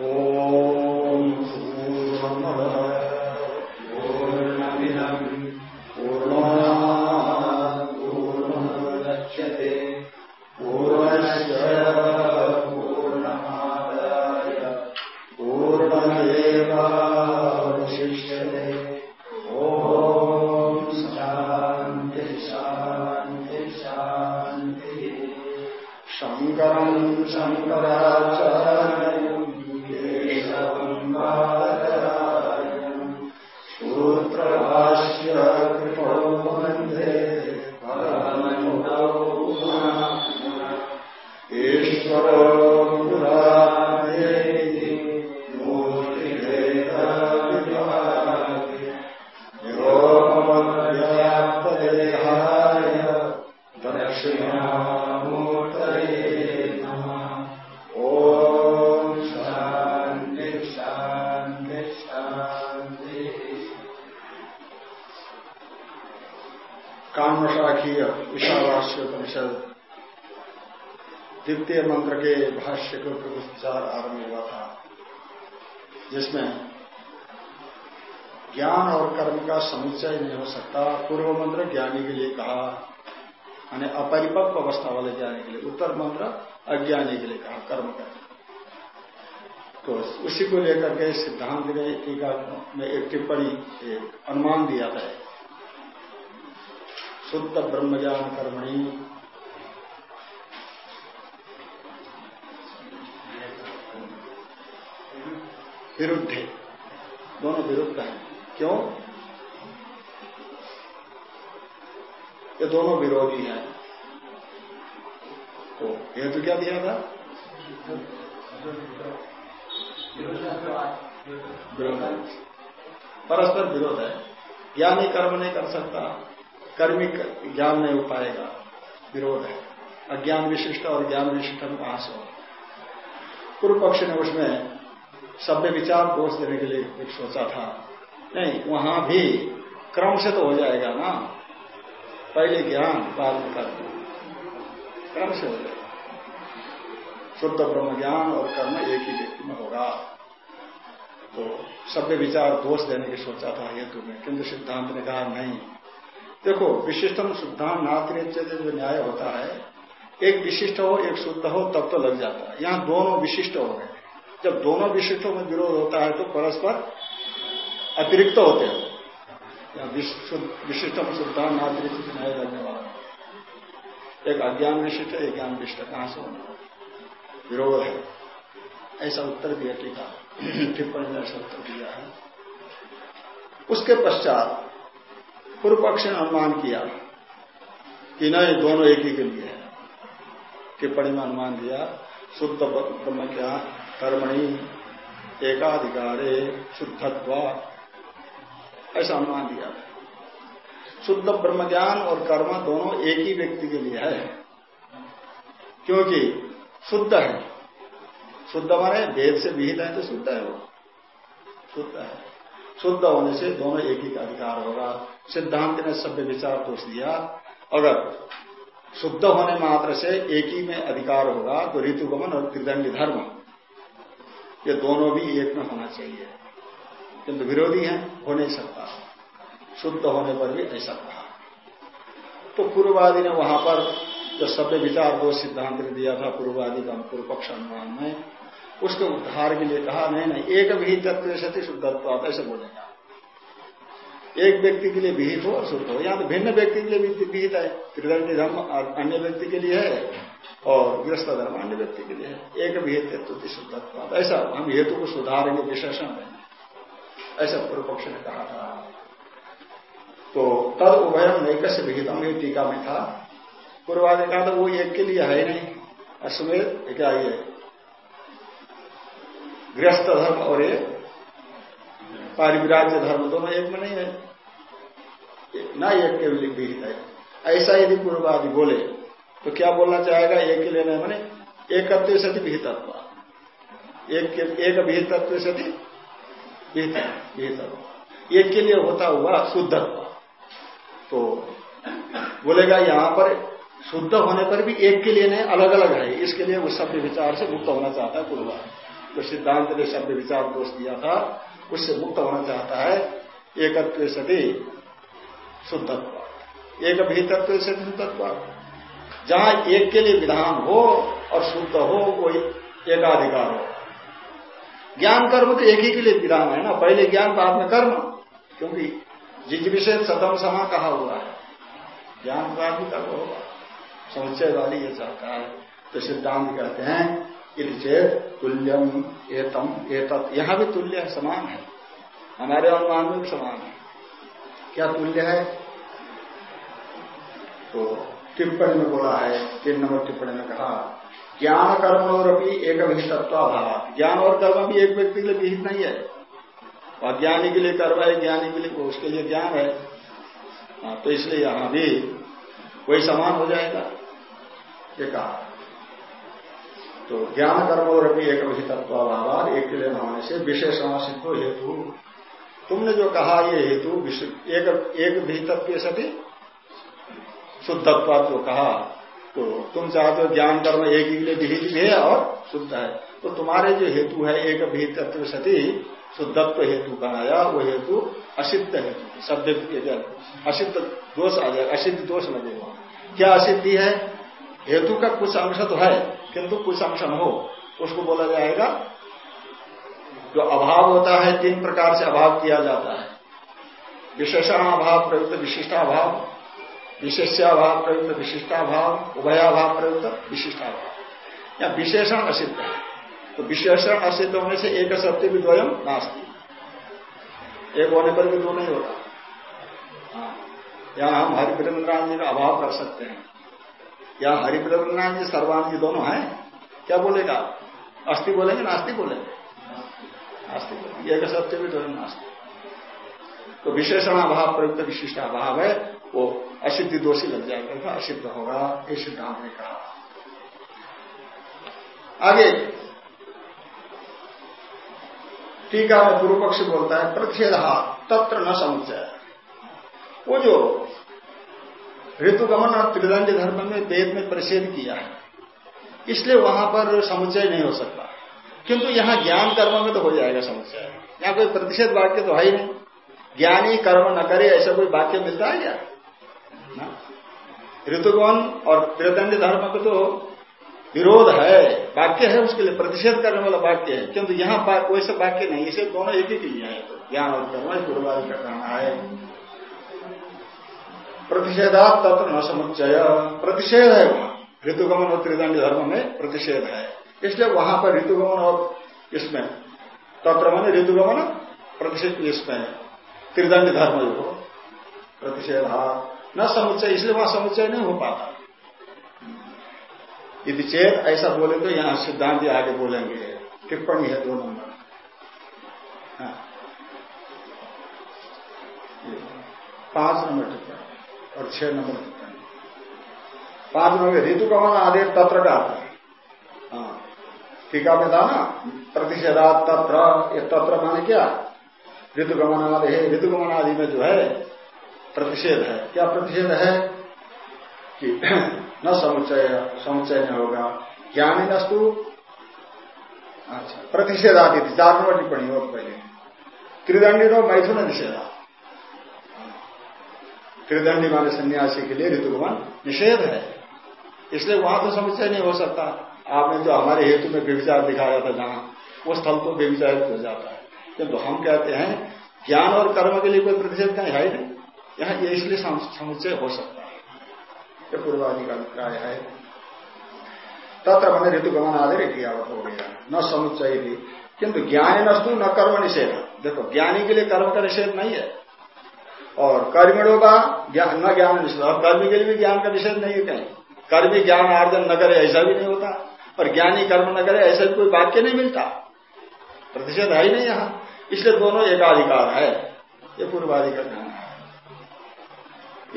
ॐ पूर्णमदः विरोध है परस्पर विरोध है। ज्ञानी कर्म नहीं कर सकता, कर्मी ज्ञान नहीं हो पाएगा, विरोध है। अज्ञान विशिष्ट और ज्ञान विशिष्ट में कहाँ से पूर्व पक्ष ने उसमें सभ्य विचार दोष देने के लिए एक सोचा था। नहीं, वहाँ भी क्रम से तो हो जाएगा ना। पहले ज्ञान, बाद में कर्म। क्रम से हो जाएगा। शुद्ध ब्रह्म ज्ञान और कर्म एक ही व्यक्ति में होगा। तो सभ्य विचार दोष देने की सोचा था हेतु में। किंतु सिद्धांत ने कहा, नहीं। देखो, विशिष्टम शुद्धान नात्र जो न्याय होता है, एक विशिष्ट हो, एक शुद्ध हो, तब तो लग जाता है। यहाँ दोनों विशिष्ट हो गए। जब दोनों विशिष्टों में विरोध होता है तो परस्पर अतिरिक्त होते हैं। विशिष्टम शुद्धान नातिरिक्त न्याय लगने वाला एक अज्ञान विशिष्ट, एक ज्ञान विशिष्ट। कहाँ से होना? विरोध है। ऐसा उत्तर दिया टीका टिप्पणी में ऐसा उत्तर दिया है उसके पश्चात पूर्व पक्ष ने अनुमान किया कि नहीं दोनों एक ही के लिए है। टिप्पणी में अनुमान दिया, शुद्ध ब्रह्म क्या कर्मणि, एकाधिकारे, शुद्धत्व। ऐसा अनुमान दिया। शुद्ध ब्रह्म ज्ञान और कर्म दोनों एक ही व्यक्ति के लिए है। क्योंकि शुद्ध है। शुद्ध माने वेद से विहित है तो शुद्ध है वो। शुद्ध है। शुद्ध होने से दोनों एक ही का अधिकार होगा। सिद्धांत ने सभ्य विचार दोष दिया। अगर शुद्ध होने मात्र से एक ही में अधिकार होगा तो ऋतुगमन और त्रिदंडी धर्म, ये दोनों भी एक में होना चाहिए। किंतु विरोधी हैं, हो नहीं सकता। शुद्ध होने पर भी ऐसा कहा। तो पूर्ववादी ने वहाँ पर जो सभ्य विचार दो सिद्धांत दिया था पूर्ववादी का पूर्व पक्ष अनुमान में। उसके उद्धार के लिए कहा, नहीं नहीं, एक भी तत्व सती शुद्धत्व ऐसे बोलेगा एक व्यक्ति के लिए विहित हो शुद्ध हो। या तो भिन्न व्यक्ति के लिए विहित है। त्रिदंडी धर्म अन्य व्यक्ति के लिए है और गृहस्थ धर्म अन्य व्यक्ति के लिए है। एक विहित तत्व शुद्धत्व ऐसा हम हेतु को सुधारेंगे, विशेषण में ऐसा पूर्व पक्ष ने कहा था। तो तद उभयम नैकस्य विहितम ये टीका में था। पूर्वादि कहा था, वो एक के लिए है नहीं। अश्वेत, क्या ये गृहस्थ धर्म और ये पारिविराज्य धर्म दोनों एक में नहीं है। ना एक के लिए विहित है। ऐसा यदि पूर्वादि बोले तो क्या बोलना चाहेगा? एक के लिए नहीं। मैंने एकत्व सती एक के, एक विहित तत्व विहित एक के लिए होता हुआ शुद्धत्व। तो बोलेगा, यहाँ पर शुद्ध होने पर भी एक के लिए नहीं अलग अलग है। इसके लिए उस सभ्य विचार से मुक्त होना चाहता है पूर्वा जो सिद्धांत ने शब्द विचार दोष दिया था, उससे मुक्त होना चाहता है। एकत्व सदी शुद्धत्व। एक भीतत्व से शुद्धत्व। जहाँ एक के लिए विधान हो और शुद्ध हो कोई एकाधिकार हो। ज्ञान कर्म तो एक ही के लिए विधान है ना। पहले ज्ञान, बाद में कर्म। क्योंकि जिज विषय सतम समा कहा हुआ है, ज्ञान, बाद भी कर्म होगा। समुच्चय वाली ये चाहता है। तो सिद्धांत कहते हैं चेत तुल्यम एतम एतत। यहाँ भी तुल्य है समान है। हमारे अनुमान में भी समान है। क्या तुल्य है? तो टिप्पणी में बोला है तीन नंबर टिप्पणी में कहा ज्ञान कर्म और अभी एक विहितत्वाभाव ज्ञान और कर्म भी एक व्यक्ति के लिए विहित नहीं है। अज्ञानी के लिए कर्म है ज्ञानी के लिए उसके लिए ज्ञान है। हाँ, तो इसलिए यहाँ भी कोई समान हो जाएगा। ये कहा। तो ज्ञान कर्म और अभी एक विहितत्वाभाव एक के लिए होने से विशेषण सिद्धो हेतु। तुमने जो कहा, ये हेतु एक एक विहितत्व सती शुद्धत्व जो कहा तो तुम चाहते हो ज्ञान कर्म एक ही के लिए विहित भी है और शुद्ध है। तो तुम्हारे जो हेतु है एक विहितत्व सती, शुद्धत्व हेतु बनाया, वो हेतु असिद्ध हेतु। शब्द असिद्ध दोष आ जाए असिद्ध दोष लगेगा क्या असिद्धि है? हेतु का कुछ अंश तो है, किंतु कुछ अंश न हो, उसको बोला जाएगा, जो अभाव होता है, तीन प्रकार से अभाव किया जाता है। विशेषण अभाव प्रयुक्त, विशिष्टाभाव, विशेष्याभाव प्रयुक्त, विशिष्टाभाव, उभयाभाव प्रयुक्त, विशिष्टाभाव। या विशेषण असिद्ध है। तो विशेषण असिद्ध होने से एक सत्य भी द्वयम नास्ती। एक होने पर भी दो नहीं होता। हाँ। यहाँ हम जी का अभाव कर सकते हैं। या हरिप्रेन्द्रनाथ जी सर्वान दोनों हैं? क्या बोलेगा? अस्थि बोलेंगे नास्ती बोलेंगे? नास्ती बोलेंगे। एक सत्य भी नास्ती तो विशेषण अभाव, प्रयुक्त विशिष्ट अभाव है, वो असिद्धि दोषी लग जाएगा असिद्ध होगा, ये सिद्धांत ने कहा। आगे। टीका में पूर्व पक्ष बोलता है, प्रतिषेध, तत्र न समुचय वो जो ऋतुगमन और त्रिदंड धर्म में वेद में प्रतिषेध किया है। इसलिए वहाँ पर समुच्चय नहीं हो सकता। किंतु यहाँ ज्ञान कर्म में तो हो जाएगा समुचय यहाँ कोई प्रतिषेध वाक्य तो है ही नहीं। ज्ञानी कर्म न करे, ऐसा कोई वाक्य मिलता है क्या? ऋतुगमन और त्रिदंड धर्म का तो विरोध है। वाक्य है उसके लिए, प्रतिषेध करने वाला वाक्य है। किंतु यहाँ कोई सा वाक्य नहीं, इसे दोनों एक ही लिए है। ज्ञान और कर्म, पूर्वादि का कहना है। प्रतिषेधात तत्व न समुच्चय। प्रतिषेध है वहाँ। ऋतुगमन और त्रिदंड धर्म में प्रतिषेध है। इसलिए वहाँ पर ऋतुगमन और इसमें, तत्र मन ऋतुगमन, प्रतिषेध इसमें। त्रिदंड धर्म जो प्रतिषेधा न समुच्चय, इसलिए वहाँ समुच्चय नहीं हो पाता। यदि चेत ऐसा बोले तो यहाँ सिद्धांत आगे बोलेंगे। टिप्पणी है दो नंबर। हाँ। पाँच नंबर टिप्पणी। और छह नंबर पाँच नंबर ऋतु कमन आदेश तत्र का हाँ। टीका में था ना प्रतिषेधा तत्र, ये तत्र माने क्या? ऋतुगमन आदि है ऋतुगमन आदि में जो है, प्रतिषेध है। क्या प्रतिषेध है? कि न समुचय समुचय नहीं होगा। ज्ञानी नस्तु। अच्छा प्रतिषेध आदि थी चार नंबर टिप्पणी हो पहले त्रिदंडी नो मैथुन निषेधा। त्रिदंडी माने सन्यासी के लिए ऋतुगमन निषेध है। इसलिए वहाँ तो समुच्चय नहीं हो सकता। आपने जो हमारे हेतु में व्यविचार दिखाया था जहाँ, वो स्थल तो व्यविचारित हो जाता है। किंतु हम कहते हैं, ज्ञान और कर्म के लिए कोई प्रतिषेध कहीं है नहीं। यहाँ ये इसलिए समुच्चय हो सकता है। ये पूर्वादि का अभिप्राय है। तत्र मैंने ऋतुगमन आदि क्रियावत हो गया। न समुच्चय भी। किंतु ज्ञानी नस्तु न कर्म निषेध। देखो, ज्ञानी के लिए कर्म का निषेध नहीं है। और कर्मिणों का न ज्ञान निषेध और कर्मी के लिए भी ज्ञान का निषेध नहीं है। कहीं कर्मी ज्ञान आर्जन न करे, ऐसा भी नहीं होता। और ज्ञानी कर्म न करे, ऐसा भी कोई वाक्य नहीं मिलता। प्रतिषेध है ही नहीं यहाँ। इसलिए दोनों एकाधिकार है। ये पूर्वाधिकार कहना है।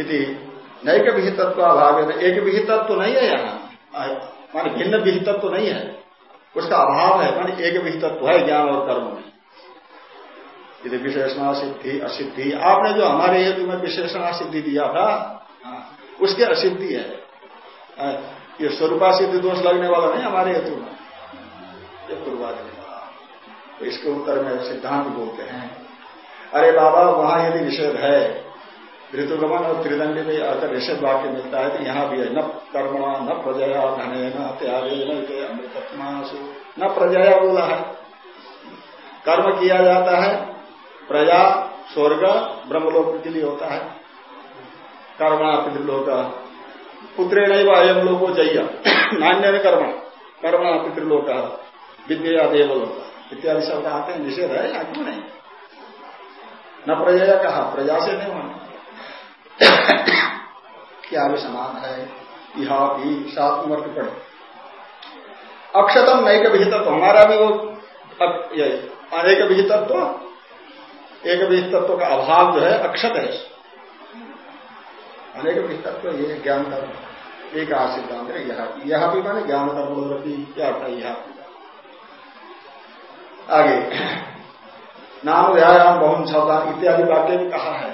यदि नैक विहितत्व अभाव है एक विहितत्व तो नहीं है यहाँ। मान भिन्न विहितत्व तो नहीं है। उसका अभाव है, माने एक विहितत्व है ज्ञान और कर्म में। यदि विशेषणा सिद्धि असिद्धि। आपने जो हमारे हेतु में विशेषणा सिद्धि दिया था हाँ, उसके असिद्धि है। ये स्वरूपा सिद्धि दोष लगने वाला नहीं हमारे हेतु में। ये पूर्वाधि तो इसके उत्तर में सिद्धांत बोलते हैं अरे बाबा वहाँ यदि निषेध है ऋतुगमन और त्रिदंडी में अगर निषेध वाक्य मिलता है तो यहाँ भी है। न कर्मणा न प्रजया धने न त्यागे न अमृतत्मासु न प्रजया बोला है। कर्म किया जाता है प्रजा, स्वर्ग, ब्रह्मलोक के लिए होता है। कर्मणा पितृलोक पुत्रे नहीं अयम लोगो जय नान्य कर्म। कर्मणा पितृलोक विद्या देवलोक इत्यादि शब्द आते हैं, निषेध है या क्यों नहीं न प्रजया कहा, प्रजा से नहीं होना क्या भी समान है? यहा भी सात नंबर के अक्षतम नैक विहित हमारा भी वो अनेक विहितत्व एक विहितत्व का अभाव जो है, अक्षत है अनेक विस्तत्व ये ज्ञान कर्म एक सिद्धांत है, यह यह भी माने ज्ञान कर्म क्या था यह आगे। नाम व्यायाम, बहुम छवता इत्यादि वाक्य भी कहा है।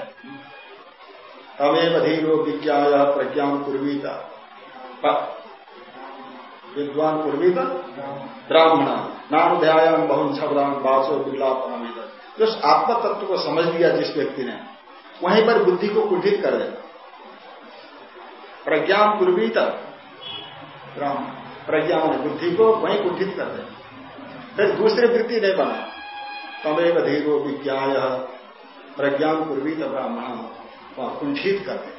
तमेव धीरो विज्ञा प्रज्ञान पूर्वीता विद्वान पूर्वीता ब्राह्मण। नाम ध्यायाम छवदान बासो विलापन जो आत्म तत्व को समझ लिया जिस व्यक्ति ने, वहीं पर बुद्धि को कुंठित कर देता प्रज्ञान पूर्वीत प्रज्ञा ने बुद्धि को वहीं कुंठित कर दे। फिर दूसरी वृत्ति नहीं बना। तमेव धीरो विज्ञा प्रज्ञान पूर्वीत ब्राह्मण वहाँ कुंठित कर दे।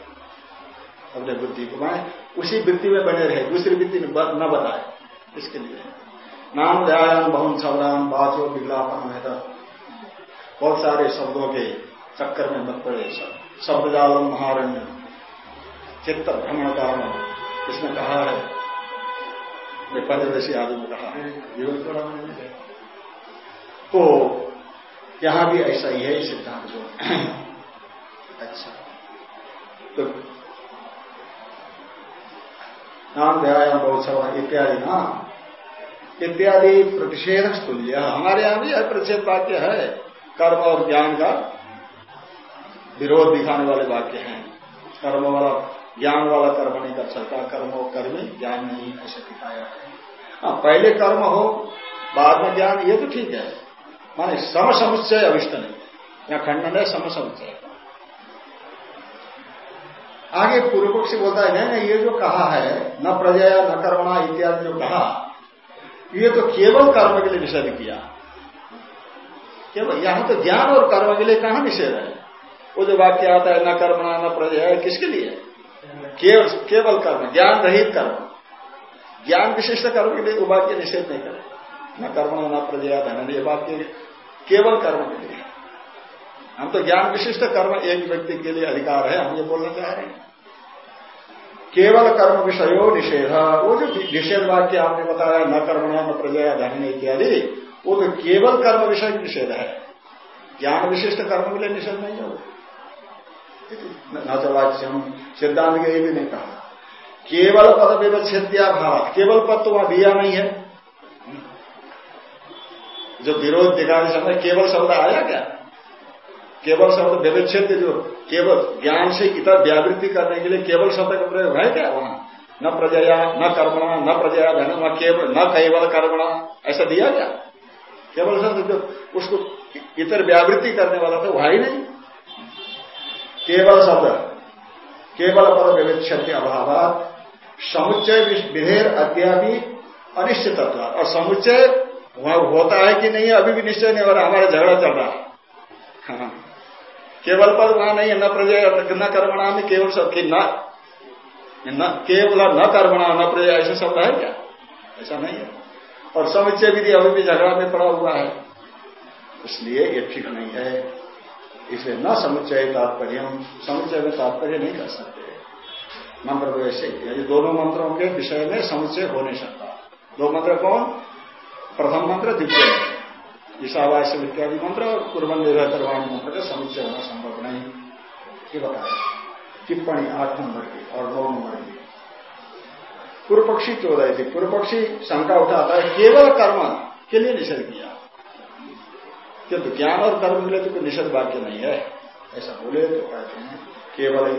अपने बुद्धि को मैं उसी वृत्ति में बने रहे, दूसरी वृत्ति न बताए। इसके लिए। नाम ध्यान बहुन शब्दान बाचो विज्ञापन है बहुत सारे शब्दों के चक्कर में मत पड़े शब्द जालम महारण्य। चित्त भ्रमण कारण इसमें कहा है पंचदशी आदि में कहा है। तो यहाँ भी ऐसा ही है सिद्धांत जो अच्छा। तो नाम व्यायाम बहुत सभा इत्यादि ना। इत्यादि प्रतिषेध तुल्य हमारे यहाँ भी प्रतिषेध वाक्य है। कर्म और ज्ञान का विरोध दिखाने वाले वाक्य हैं। कर्म वाला, ज्ञान वाला कर्म नहीं कर सकता। कर्म हो कर्मी ज्ञान नहीं ऐसे दिखाया है हाँ पहले कर्म हो, बाद में ज्ञान, ये तो ठीक है। माने सम समुच्चय अविष्ट नहीं। या खंडन है सम समुच्चय आगे पूर्व पक्षी बोलता है, नहीं नहीं, ये जो कहा है, न प्रजया, न कर्मणा इत्यादि जो कहा, ये तो केवल कर्म के लिए निषेध किया। केवल यहाँ तो ज्ञान और कर्म के लिए कहा निषेध है? वो जो वाक्य आता है, न कर्मणा न प्रजया किसके लिए? केवल केवल कर्म ज्ञान रहित कर्म। ज्ञान विशिष्ट कर्म के लिए वो वाक्य निषेध नहीं करे न कर्म, न प्रजया धन ये वाक्य केवल कर्म के लिए। हम तो ज्ञान विशिष्ट कर्म एक व्यक्ति के लिए अधिकार है, हम ये बोलना चाह रहे हैं। केवल कर्म विषयो निषेध। वो जो निषेध वाक्य आपने बताया, न कर्म, न प्रजया धन इत्यादि वो तो केवल कर्म विषय निषेध है। ज्ञान विशिष्ट कर्म के लिए निषेध नहीं होगा। न सिद्धांत के भी नहीं कहा। केवल पद विवच्छेद्या भाव केवल पद तो वहाँ दिया नहीं है। जो विरोध दिखाने समय केवल शब्द आया क्या? केवल शब्द व्यवच्छेद जो केवल ज्ञान से इतर व्यावृत्ति करने के लिए केवल शब्द का प्रयोग है क्या वहाँ? न प्रजया, न कर्मणा, न प्रजया धन न केवल न केवल कर्मणा, ऐसा दिया क्या? केवल शब्द जो उसको इतर व्यावृत्ति करने वाला था, वहाँ ही नहीं। केवल शब्द, केवल पद विविक्षति अभाव समुच्चय विधेयर अद्यापि अनिश्चित और समुच्चय वहाँ होता है कि नहीं, अभी भी निश्चय नहीं हो रहा, हमारा झगड़ा चल रहा है। हाँ। केवल पद वहाँ नहीं है, न प्रजय, न कर्मणा में केवल की न, केवल न कर्मणा, न प्रजय, ऐसे शब्द है क्या? ऐसा नहीं है। और समुच्चय विधि अभी भी झगड़ा में पड़ा हुआ है। इसलिए ये ठीक नहीं है। इसलिए न समुच्चय तात्पर्य हम समुच्चय में तात्पर्य नहीं कर सकते। मंत्र तो ऐसे ही दोनों मंत्रों के विषय में समुच्चय हो नहीं सकता। दो मंत्र कौन? प्रथम मंत्र, द्वितीय ईशावास्य इत्यादि मंत्र और पूर्व निर्वाणी मंत्र का समुच्चय होना संभव नहीं। ये बताया टिप्पणी आठ नंबर की और नौ नंबर की। पूर्व पक्षी चौदह थी पूर्व पक्षी शंका उठाता है। केवल कर्म के लिए निषेध किया, किंतु ज्ञान और कर्म के लिए तो कोई निषेध वाक्य नहीं है। ऐसा बोले तो कहते हैं, केवल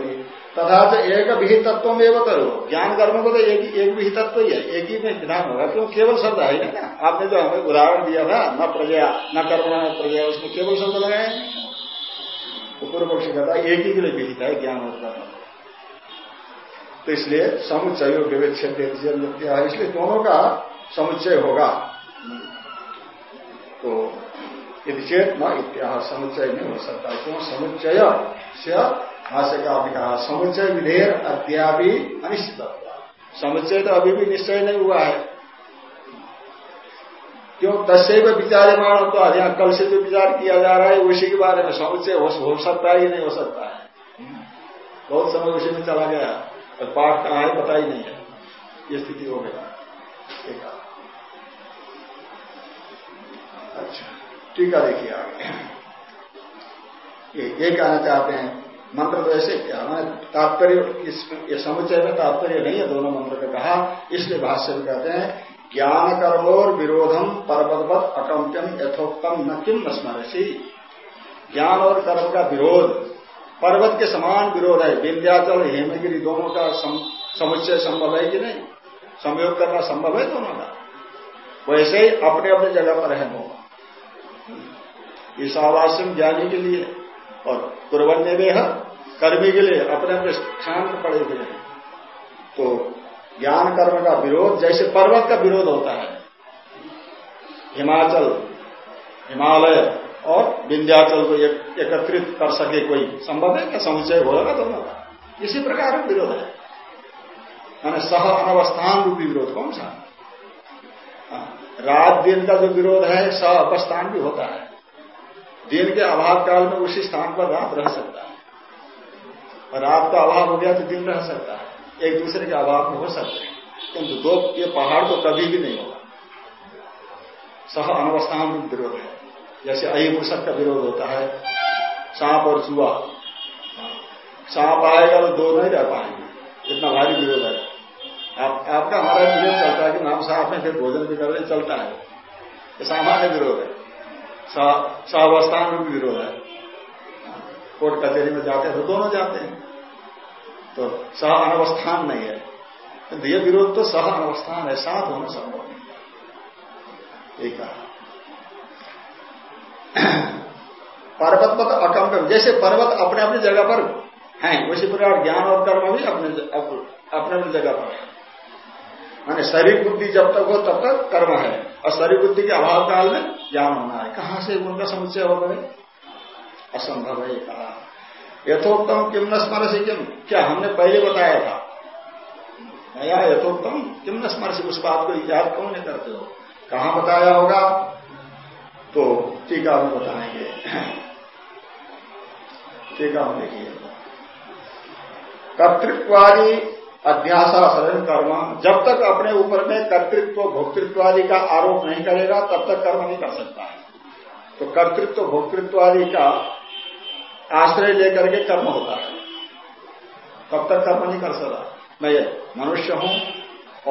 तथा तो एक भी तत्व में करो। ज्ञान कर्म को तो एक एक भी तत्व ही है। एक ही में विधान होगा, क्यों? केवल शब्द है ना? आपने जो हमें उदाहरण दिया था, न प्रजया, न कर्म, न प्रजया, उसमें केवल शब्द लगाए? तो पूर्व पक्षी कहता है, एक ही के लिए विहित है ज्ञान और कर्म। तो इसलिए समुच्चय विवेक्षण इसलिए दोनों का समुच्चय होगा। तो यदि चेत न इत्याह समुच्चय नहीं हो सकता क्यों समुच्चय से भाष्य का आपने कहा समुच्चय विधेयर अद्यापि अनिश्चित। समुच्चय तो अभी भी निश्चय नहीं हुआ है। क्यों? तस्व विचार्यमाण तो यहाँ कल से जो विचार किया जा रहा है उसी के बारे में समुच्चय हो, सकता है नहीं हो सकता है? बहुत समय उसी में चला गया। और पाठ कहाँ है पता ही नहीं है। ये स्थिति हो गया अच्छा ठीक है, देखिए आगे ये ये कहना चाहते हैं, मंत्र तो ऐसे क्या, मैं तात्पर्य ये समुचय में तात्पर्य नहीं है, दोनों मंत्र का कहा, इसलिए भाष्य में कहते हैं ज्ञान कर्मोर विरोधम पर्वतवत अकम्प्यम यथोक्तम न किम न स्मरसी। ज्ञान और कर्म का विरोध पर्वत के समान विरोध है। विंध्याचल, हेमगिरी दोनों का समुच्चय संभव है कि नहीं? संयोग करना संभव है दोनों का? वैसे ही अपने अपने जगह पर है दोनों ईशावास्यम ज्ञानी के लिए और पूर्वन्य में कर्मी के लिए अपने अपने स्थान पर पड़े हुए हैं। तो ज्ञान कर्म का विरोध, जैसे पर्वत का विरोध होता है। हिमाचल, हिमालय और विंध्याचल को एकत्रित एक, कर सके कोई। संभव है क्या समुचय होगा दोनों का इसी प्रकार विरोध है। मैंने सह अनवस्थान रूपी विरोध कौन सा? हाँ, रात दिन का जो विरोध है सह अवस्थान भी होता है। दिन के अभाव काल में उसी स्थान पर रात रह सकता है। और रात का अभाव हो गया तो दिन रह सकता है। एक दूसरे के अभाव में हो सकते हैं। किंतु दो ये पहाड़ तो कभी भी नहीं होगा। सह अनवस्थान रूप विरोध है। जैसे अहिपुषक का विरोध होता है। सांप और चूहा सांप आएगा तो दो नहीं रह पाएँगे। इतना भारी विरोध है। आप, आपका हमारा विरोध चलता है कि नाम साहब में फिर भोजन भी कर चलता है। ये सामान्य विरोध है। सहावस्थान में भी विरोध है। कोर्ट कचहरी में जाते हैं तो दोनों जाते हैं। तो सह अनवस्थान नहीं है। ये विरोध तो सह अनवस्थान है। साथ होना संभव नहीं एक पर्वत पद अकम्प जैसे पर्वत अपने अपनी जगह पर हैं, उसी प्रकार ज्ञान और कर्म भी अपने अपने अपनी जगह पर है। माने शरीर बुद्धि जब तक हो, तब तक कर्म है। और शरीर बुद्धि के अभाव काल में ज्ञान होना है। कहाँ से उनका समुच्चय हो गए असंभव है कहा। यथोक्तम किम न स्मर से किम क्या हमने पहले बताया था? नया यथोक्तम किम न स्मर से उस बात को याद क्यों नहीं करते हो? कहा बताया होगा? तो टीका में बताएँगे। टीका में देखिए। कर्तृत्वादी अध्यासासरण कर्म, जब तक अपने ऊपर में कर्तृत्व भोक्तृत्व आदि का आरोप नहीं करेगा, तब तक कर्म नहीं कर सकता है। तो कर्तृत्व भोक्तृत्व आदि का आश्रय लेकर के कर्म होता है। तब तक कर्म नहीं कर सकता। मैं मनुष्य हूँ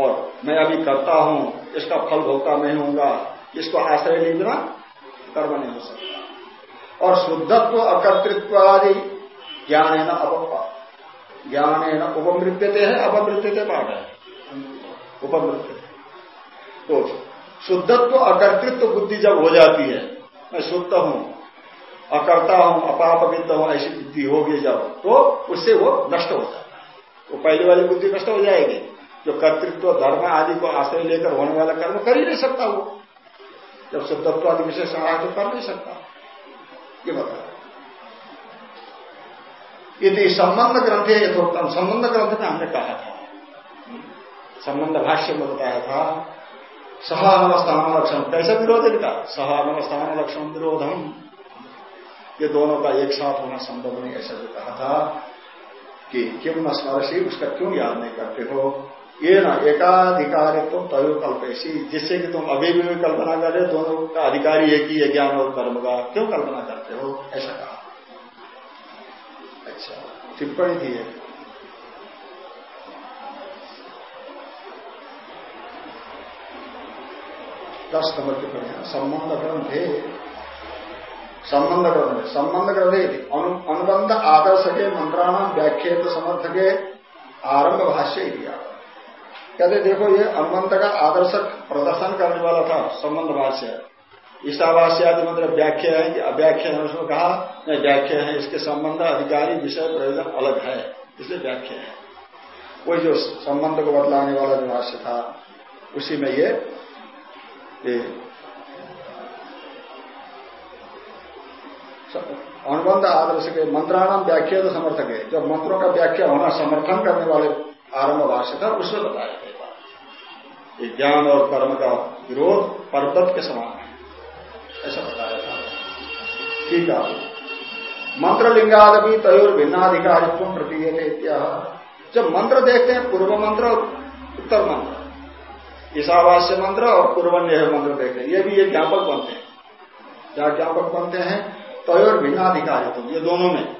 और मैं अभी करता हूँ, इसका फल भोगता नहीं होगा इसको आश्रय ले बिना कर्म नहीं हो सकता और शुद्धत्व अकर्तृत्व आदि ज्ञान है ना ज्ञान है ना उपमृत्यते है, अपमृत्यते पाठ है। उपमृत्य तो शुद्धत्व, अकर्तृत्व बुद्धि जब हो जाती है, मैं शुद्ध हूँ, अकर्ता हूँ अपाप हूँ, ऐसी बुद्धि होगी जब तो उससे वो नष्ट हो जाता है। वो पहली वाली बुद्धि नष्ट हो जाएगी। जो कर्तृत्व, धर्म आदि को आश्रय लेकर होने वाला कर्म कर ही नहीं सकता वो। जब शुद्धत्व आदि विशेष आए तो कर नहीं सकता। ये बता यदि संबंध ग्रंथ है यथोत्तम संबंध ग्रंथ में हमने कहा था। संबंध भाष्य में बताया था सहानव स्थान लक्षण, कैसे विरोध है इनका सहानवस्थान लक्षण विरोधम। ये दोनों का एक साथ होना संभव नहीं, ऐसा जो कहा था कि किम न उसका क्यों याद नहीं करते हो? ये ना एकाधिकार एकाधिकारित्व तय कल्पेशी जिससे कि तुम अभी भी कल्पना कर रहे दोनों का अधिकारी एक ही है, ज्ञान और कर्म का। क्यों कल्पना करते हो? ऐसा कहा। अच्छा टिप्पणी दी है। दस नंबर टिप्पणी संबंध ग्रंथ। है संबंध ग्रंथ। संबंध ग्रंथ अनुबंध आदर्श के मंत्राणाम व्याख्या समर्थ के, आरंभ भाष्य दिया कहते देखो ये अनुबंध का आदर्शक प्रदर्शन करने वाला था संबंध भाष्य। ईशावास्य आदि मंत्र व्याख्या है कि अव्याख्या है उसमें कहा नहीं व्याख्या है इसके संबंध अधिकारी विषय प्रयोजन अलग है इसलिए व्याख्या है। वही जो संबंध को बतलाने वाला जो भाष्य था उसी में ये, ये अनुबंध आदर्श के मंत्राणाम व्याख्या तो समर्थक है। जब मंत्रों का व्याख्या होना समर्थन करने वाले आरंभ भाष्य था उसमें बताया गया ये ज्ञान और कर्म का विरोध पर्वत के समान है। ऐसा बताया था। ठीक है। मंत्र लिंगादपि तयोर भिन्नाधिकारित्व प्रतीय जब मंत्र देखते हैं, पूर्व मंत्र और उत्तर मंत्र। ईशावास्य मंत्र और पूर्व मंत्र देखते हैं। ये भी ये ज्ञापक बनते हैं। क्या ज्ञापक बनते हैं तयोर भिन्नाधिकारी तुम ये दोनों में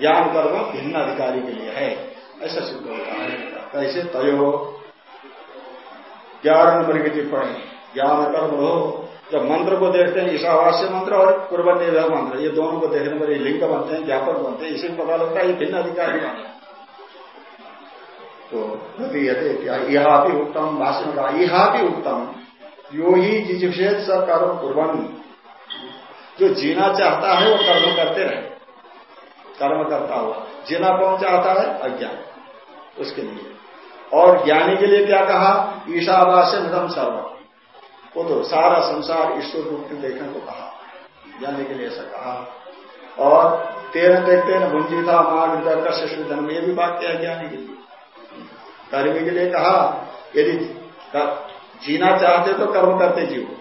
ज्ञान कर्म भिन्न अधिकारी के लिए है। ऐसा सिद्ध होता है। कैसे तयो ग्यारह नंबर की टिप्पणी ज्ञान कर्म हो। जब मंत्र को देखते हैं, ईशावास्य मंत्र और पूर्व निर्भय मंत्र, ये दोनों को देखने पर लिंग बनते हैं ज्ञापक बनते हैं, इसी में पता लगता है ये भिन्न अधिकारी बने तो यह भी उत्तम भाषण का। यह भी उत्तम। यो ही जिजिषेद स कर्म पूर्वन जो जीना चाहता है, वो कर्म करते रहे। कर्म करता हुआ। जीना कौन चाहता है? अज्ञान। उसके लिए। और ज्ञानी के लिए क्या कहा? ईशावास्य निधम सर्व वो तो सारा संसार ईश्वर रूप में देखने को कहा। ज्ञानी के लिए ऐसा कहा। और तेरह देखते न भुंजी था माँ हृदय का शिशु धर्म ये भी वाक्य है ज्ञानी के लिए। कर्मी के लिए कहा, यदि जीना चाहते तो कर्म करते जीव।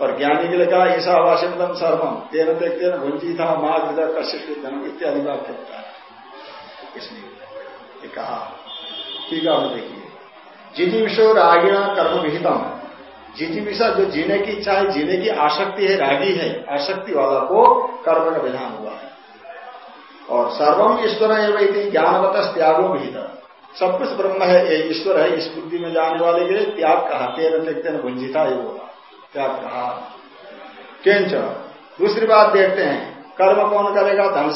और ज्ञानी के लिए कहा ईसा आवासितम सर्वम। तेरह देखते न भुंजी था माँ हृदय कश्यप धन इत्यादि वाक्य होता है। इसलिए कहा, ठीक है देखिए। जिजीविशो रागिणा कर्म विहितम। जिजीविषा जो जीने की इच्छा है, जीने की आसक्ति है, रागी है, आसक्ति वाला को कर्म का विधान हुआ है। और सर्वम ईश्वर एवं ज्ञानवत त्यागो विहित। सब कुछ ब्रह्म है, ये ईश्वर है, इस बुद्धि में जाने वाले के लिए त्याग कहा तेरह देखते भुंजिता ये बोला क्या कहा। दूसरी बात देखते हैं। कर्म कौन करेगा? धन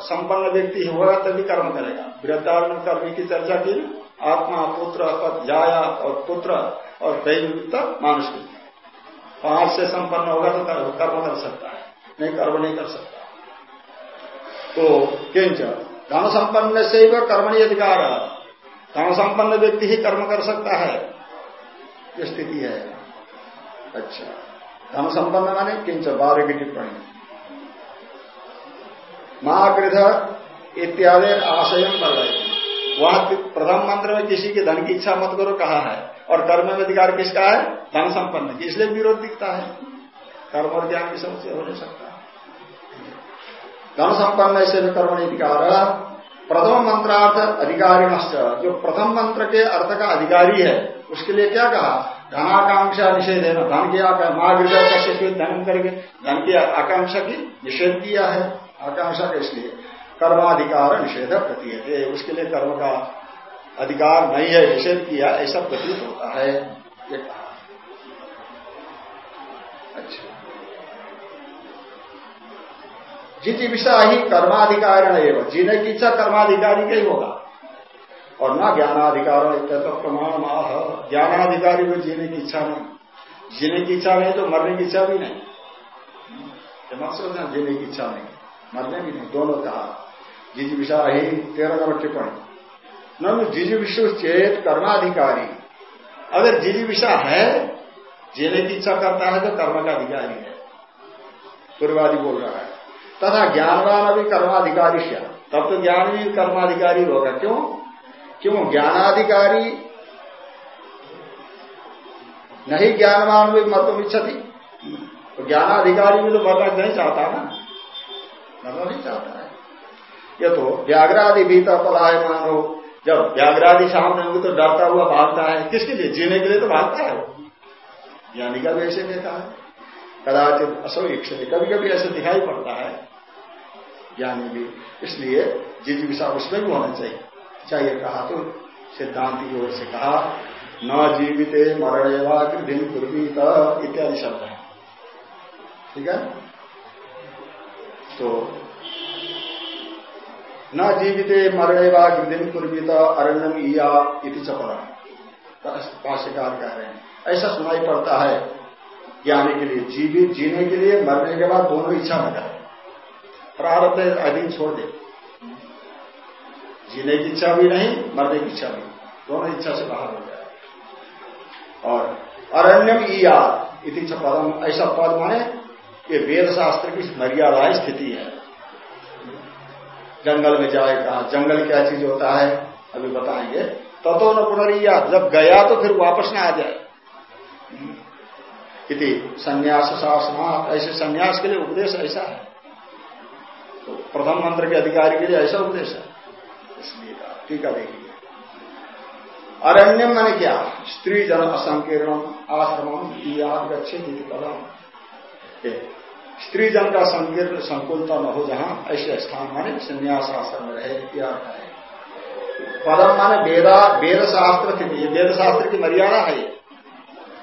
संपन्न व्यक्ति होगा तभी कर्म करेगा। वृद्धारण कर्म की चर्चा की आत्मा, पुत्र, पद, जाया और पुत्र और दैवयुक्त मानुष पाँच से संपन्न होगा तो कर्म कर सकता है। नहीं, कर्म नहीं कर सकता। तो किंच, धन संपन्न से ही वह कर्मणी अधिकार धन संपन्न व्यक्ति ही कर्म कर सकता है। स्थिति है। अच्छा। धन संपन्न माने किंच, बारह की टिप्पणी। महागृध इत्यादि आशय रहे वहाँ प्रथम मंत्र में किसी के धन की इच्छा मत करो, कहा है। और कर्म में अधिकार किसका है? धन संपन्न। इसलिए विरोध दिखता है। कर्म और ज्ञान की समस्या हो नहीं सकता। धन संपन्न ऐसे में कर्म अधिकार प्रथम मंत्रार्थ अधिकारी जो प्रथम मंत्र के अर्थ का अधिकारी है, उसके लिए क्या कहा? धनाकांक्षा निषेध है ना। धन की महागृह का धन करके, धन की आकांक्षा की निषेध किया है। आकांक्षा के इसलिए कर्माधिकार निषेध है उसके लिए कर्म का अधिकार नहीं है, निषेध किया, ऐसा प्रतीत होता है, ये कहा। अच्छा। जिति विषा ही कर्माधिकार एवं, जीने की इच्छा कर्माधिकारी का ही होगा। और ना ज्ञानाधिकार तो प्रमाण माह ज्ञानाधिकारी को जीने की इच्छा नहीं। जीने की इच्छा नहीं तो मरने की इच्छा भी नहीं। है जीने की इच्छा नहीं। मरने भी नहीं. दोनों कहा जिज विषा ही तेरह नंबर टिप्पणी न जिज विश्व चेत कर्माधिकारी. अगर जिज विषा है, जीने की इच्छा करता है तो कर्म का अधिकारी है। पूर्वादि बोल रहा है। तथा ज्ञानवान अभी कर्माधिकारी तब तो ज्ञान भी कर्माधिकारी होगा। क्यों? क्यों? ज्ञानाधिकारी नहीं, ज्ञानवान भी मत इच्छती। तो ज्ञानाधिकारी भी तो मरना नहीं चाहता ना। मरना नहीं चाहता है ये तो व्याघ्रादि भीतर पलायमान। हो जब व्याघ्रादि सामने होंगे तो डरता हुआ भागता है, किसके लिए? जीने के लिए तो भागता है वो। ज्ञानी का भी ऐसे देखा है। कदाचित असो इच्छा कभी कभी ऐसे दिखाई पड़ता है। ज्ञानी भी। इसलिए जिज्ञासा उसमें भी होना चाहिए। चाहिए कहा तो सिद्धांत की ओर से कहा, न जीवित मरणेवा दिन पूर्वीत इत्यादि शब्द है। ठीक है? तो न जीवित मरणे वा गिरिम पूर्वित अरण्यम ईया इति चपरा भाष्यकार कह रहे हैं। ऐसा सुनाई पड़ता है ज्ञानी के लिए जीवित जीने के लिए मरने के बाद दोनों इच्छा न करें प्रारब्ध अधीन छोड़ दे। जीने की इच्छा भी नहीं, मरने की इच्छा भी दोनों इच्छा से बाहर हो जाए और अरण्यम ईया इति पदम, ऐसा पद माने ये वेद शास्त्र की मर्यादा स्थिति है। जंगल में जाए कहा जंगल क्या चीज़ होता है, अभी बताएँगे। ततो न पुनरिया, जब गया तो फिर वापस ना आ जाए। इति संन्यास शासना ऐसे संन्यास के लिए उपदेश ऐसा है। तो प्रथम मंत्र के अधिकारी के लिए ऐसा उपदेश है। इसलिए टीका देखिए। अरण्यम मैंने क्या? स्त्री जन असंकीर्ण आश्रम गच्छे पदम। स्त्री जन का संकीर्ण संकुलता न हो जहाँ ऐसे स्थान माने संन्यास आश्रम में रहे क्या है पदम माने वेदा वेद शास्त्र ये वेद शास्त्र की मर्यादा है।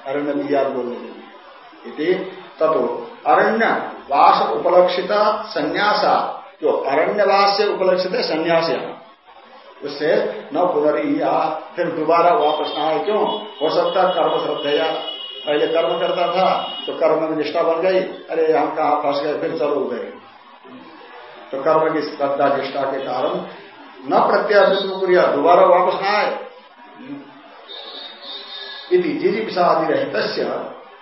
अरण्य विद्यार बोलने के लिए। ततो अरण्य वास उपलक्षित संन्यासा। जो अरण्यवास से उपलक्षित है, संन्यास यहाँ उससे न पुनरिया, फिर दोबारा वापस ना आए क्यों? हो सकता कर्म श्रद्धया पहले कर्म करता था तो कर्म में निष्ठा बन गई। अरे, हम कहा फंस गए? फिर चलो गए। तो कर्म की श्रद्धा, निष्ठा के कारण न प्रत्याशित क्रिया दोबारा वापस ना आए। यदि जिरी विषादि रहित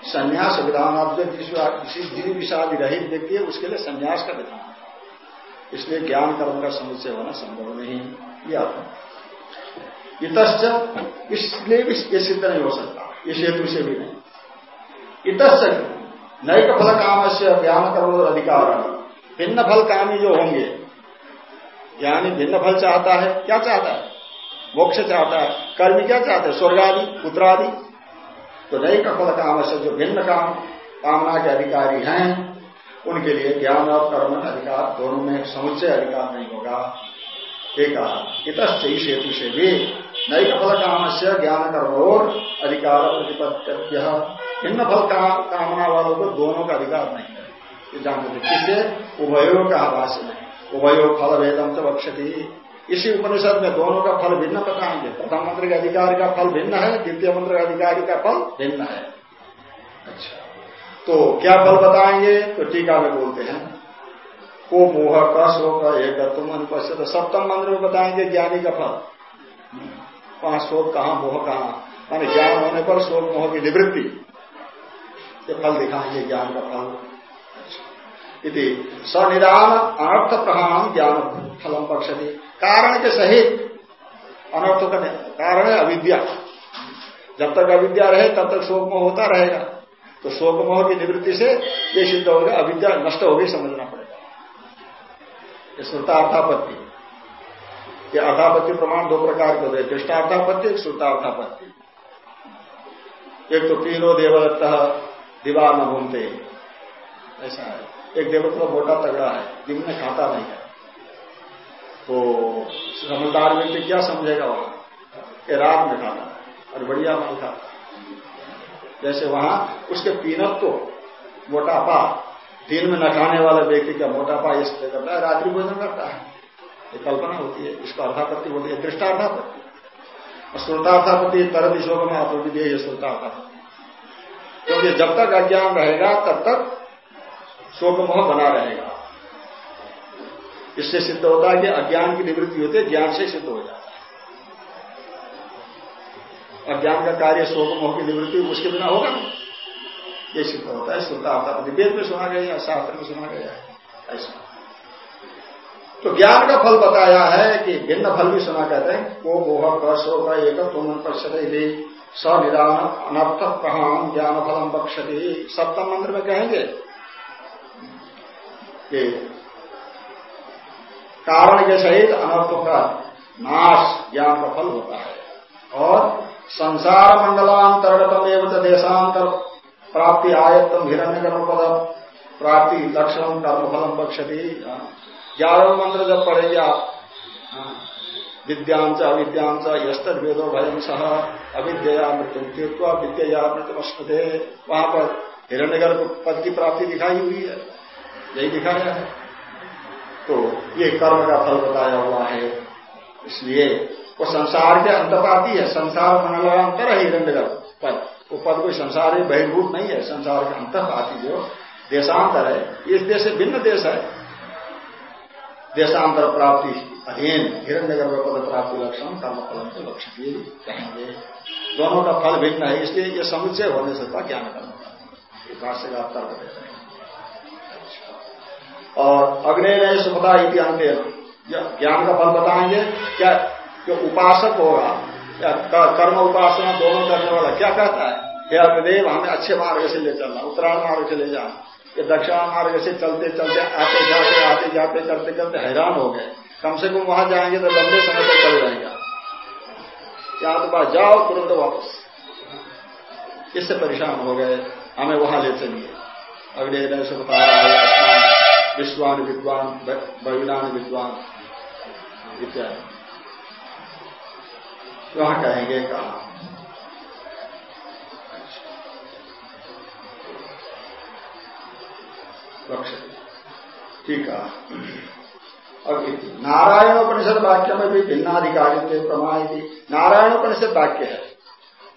संन्यास विधान जिरी विषादि रहित व्यक्ति है, उसके लिए संन्यास का विधान। इसलिए ज्ञान कर्म का समुच्चय होना संभव नहीं। यह इत इसलिए भी ये सिद्ध नहीं हो सकता। इस हेतु से भी नहीं। इत नैक फल काम से ज्ञान कर्म अधिकार। भिन्न फल कामी जो होंगे। ज्ञानी भिन्न फल चाहता है, क्या चाहता है? मोक्ष चाहता है। कर्मी क्या चाहते हैं? स्वर्ग आदि पुत्रादि? तो नई का फल काम से जो भिन्न काम, कामना के अधिकारी हैं, उनके लिए ज्ञान और कर्म अधिकार दोनों में समुच्चय अधिकार नहीं होगा। एक हेतु से भी नई फल काम से ज्ञान कर्म और अधिकार प्रतिपत्य भिन्न फल कामना वालों को दोनों का अधिकार नहीं है। ये जानते किससे उभयों का आवास नहीं उभयो फल वेदम से बक्षती इसी उपनिषद में दोनों का फल भिन्न बताएँगे। प्रथम मंत्र के अधिकारी का फल भिन्न है, द्वितीय मंत्र के अधिकारी का फल भिन्न है। अच्छा। तो क्या फल बताएँगे? तो टीका में बोलते हैं। को मोह का शोक एक तुम अनुपस्थित। सप्तम मंत्र में बताएँगे ज्ञानी का फल। वहाँ शोक कहा, मोह कहा? माने ज्ञान होने पर शोक, मोह की निवृत्ति। ये फल दिखाएँगे ज्ञान का फल इति सनिदान अनर्थ प्रहाण ज्ञान फलम पक्षति कारण के सहित अनर्थ का कारण है अविद्या। जब तक अविद्या रहे, तब तक शोक मोह होता रहेगा। तो शोक मोह की निवृत्ति से ये सिद्ध होगा, अविद्या नष्ट होगी, समझना पड़ेगा। ये श्रुतार्थापत्ति। ये अर्थापत्ति प्रमाण दो प्रकार के होते हैं। दृष्टार्थापत्ति श्रुतार्थापत्ति। एक तो पीरो देवदत्त दीवार न घूमते ऐसा है। एक देवता मोटा तगड़ा है दिन में खाता नहीं है। तो समझदार व्यक्ति क्या समझेगा वहाँ? कि रात में खाना और बढ़िया माल खाता जैसे वहाँ उसके पीनत तो मोटापा दिन में न खाने वाले व्यक्ति का मोटापा इसलिए करता है रात्रि भोजन करता है। ये कल्पना होती है इसको अर्थापत्ति बोलती है दृष्टार्थापत्ति। और श्रोतार्थापत्ति तरह दिशों में आपूर्ति है श्रोतार्थापत्ति। क्योंकि जब तक अज्ञान रहेगा, तब तक शोक मोह बना रहेगा। इससे सिद्ध होता है कि अज्ञान की निवृत्ति होती है, ज्ञान से सिद्ध हो जाता है। अज्ञान का कार्य शोक मोह की निवृत्ति उसके बिना होगा ये सिद्ध होता है शुद्ध आता वेद में सुना गया, शास्त्र में सुना गया है, ऐसा। तो ज्ञान का फल बताया है कि भिन्न फल भी सुना कहते हैं, को मोह क शोक एक तुम पक्षते सनिदान अनर्थ कहा ज्ञान फलम पक्षते सप्तम मंत्र में कहेंगे कि कारण के सहित अनर्थों का नाश ज्ञान का फल होता है। और संसार मंडलांतर्गतम एवं देशांतर प्राप्ति आयत्तम हिरण्य कर्म प्राप्ति लक्षण कर्म फलम बक्षती ग्यारह मंत्र जब पढ़ेंगे विद्यांच अविद्यांच यस्तर वेदो भयम सह अविद्या तीर्थवा विद्या मृत्यु वहाँ पर हिरण्यगर पद की प्राप्ति दिखाई हुई है। यही दिखाया है। तो ये कर्म का फल बताया हुआ है। इसलिए वो संसार के अंतपाती है। संसार मनला अंतर है हिरण्यगर पद। वो पद कोई संसार बहिर्भूत नहीं है। संसार के अंतपाती जो देशांतर है इस देश से भिन्न देश है। देशांतर प्राप्ति अधीन हिरण्य गर्भ पद प्राप्ति लक्षण कर्म फलन के लक्षण ये कहेंगे दोनों का फल भिन्न है, इसलिए ये समुचय होने से था ज्ञान कर्म भाष्य का तर्क देते हैं। और अग्नि ने सुखता इति अंत ज्ञान का फल बताएँगे, क्या, जो उपासक होगा, या कर्म उपासना दोनों करने वाला क्या कहता है? हे अग्निदेव, हमें अच्छे मार्ग से ले चलना, उत्तरायण मार्ग से ले जाना। ये दक्षिणा मार्ग से चलते चलते, आते जाते आते जाते करते करते हैरान हो गए। कम से कम वहाँ जाएँगे तो लंबे समय तक चल रहेगा या तो जाओ तुरंत वापस। इससे परेशान हो गए, हमें वहाँ ले चलिए अगले से बता विश्वान, विद्वान बविनान विद्वान, इत्यादि। वहाँ कहेंगे, कहा? ठीक है अब नारायण उपनिषद वाक्य में भी भिन्नाधिकारी प्रमाण नारायण उपनिषद वाक्य है।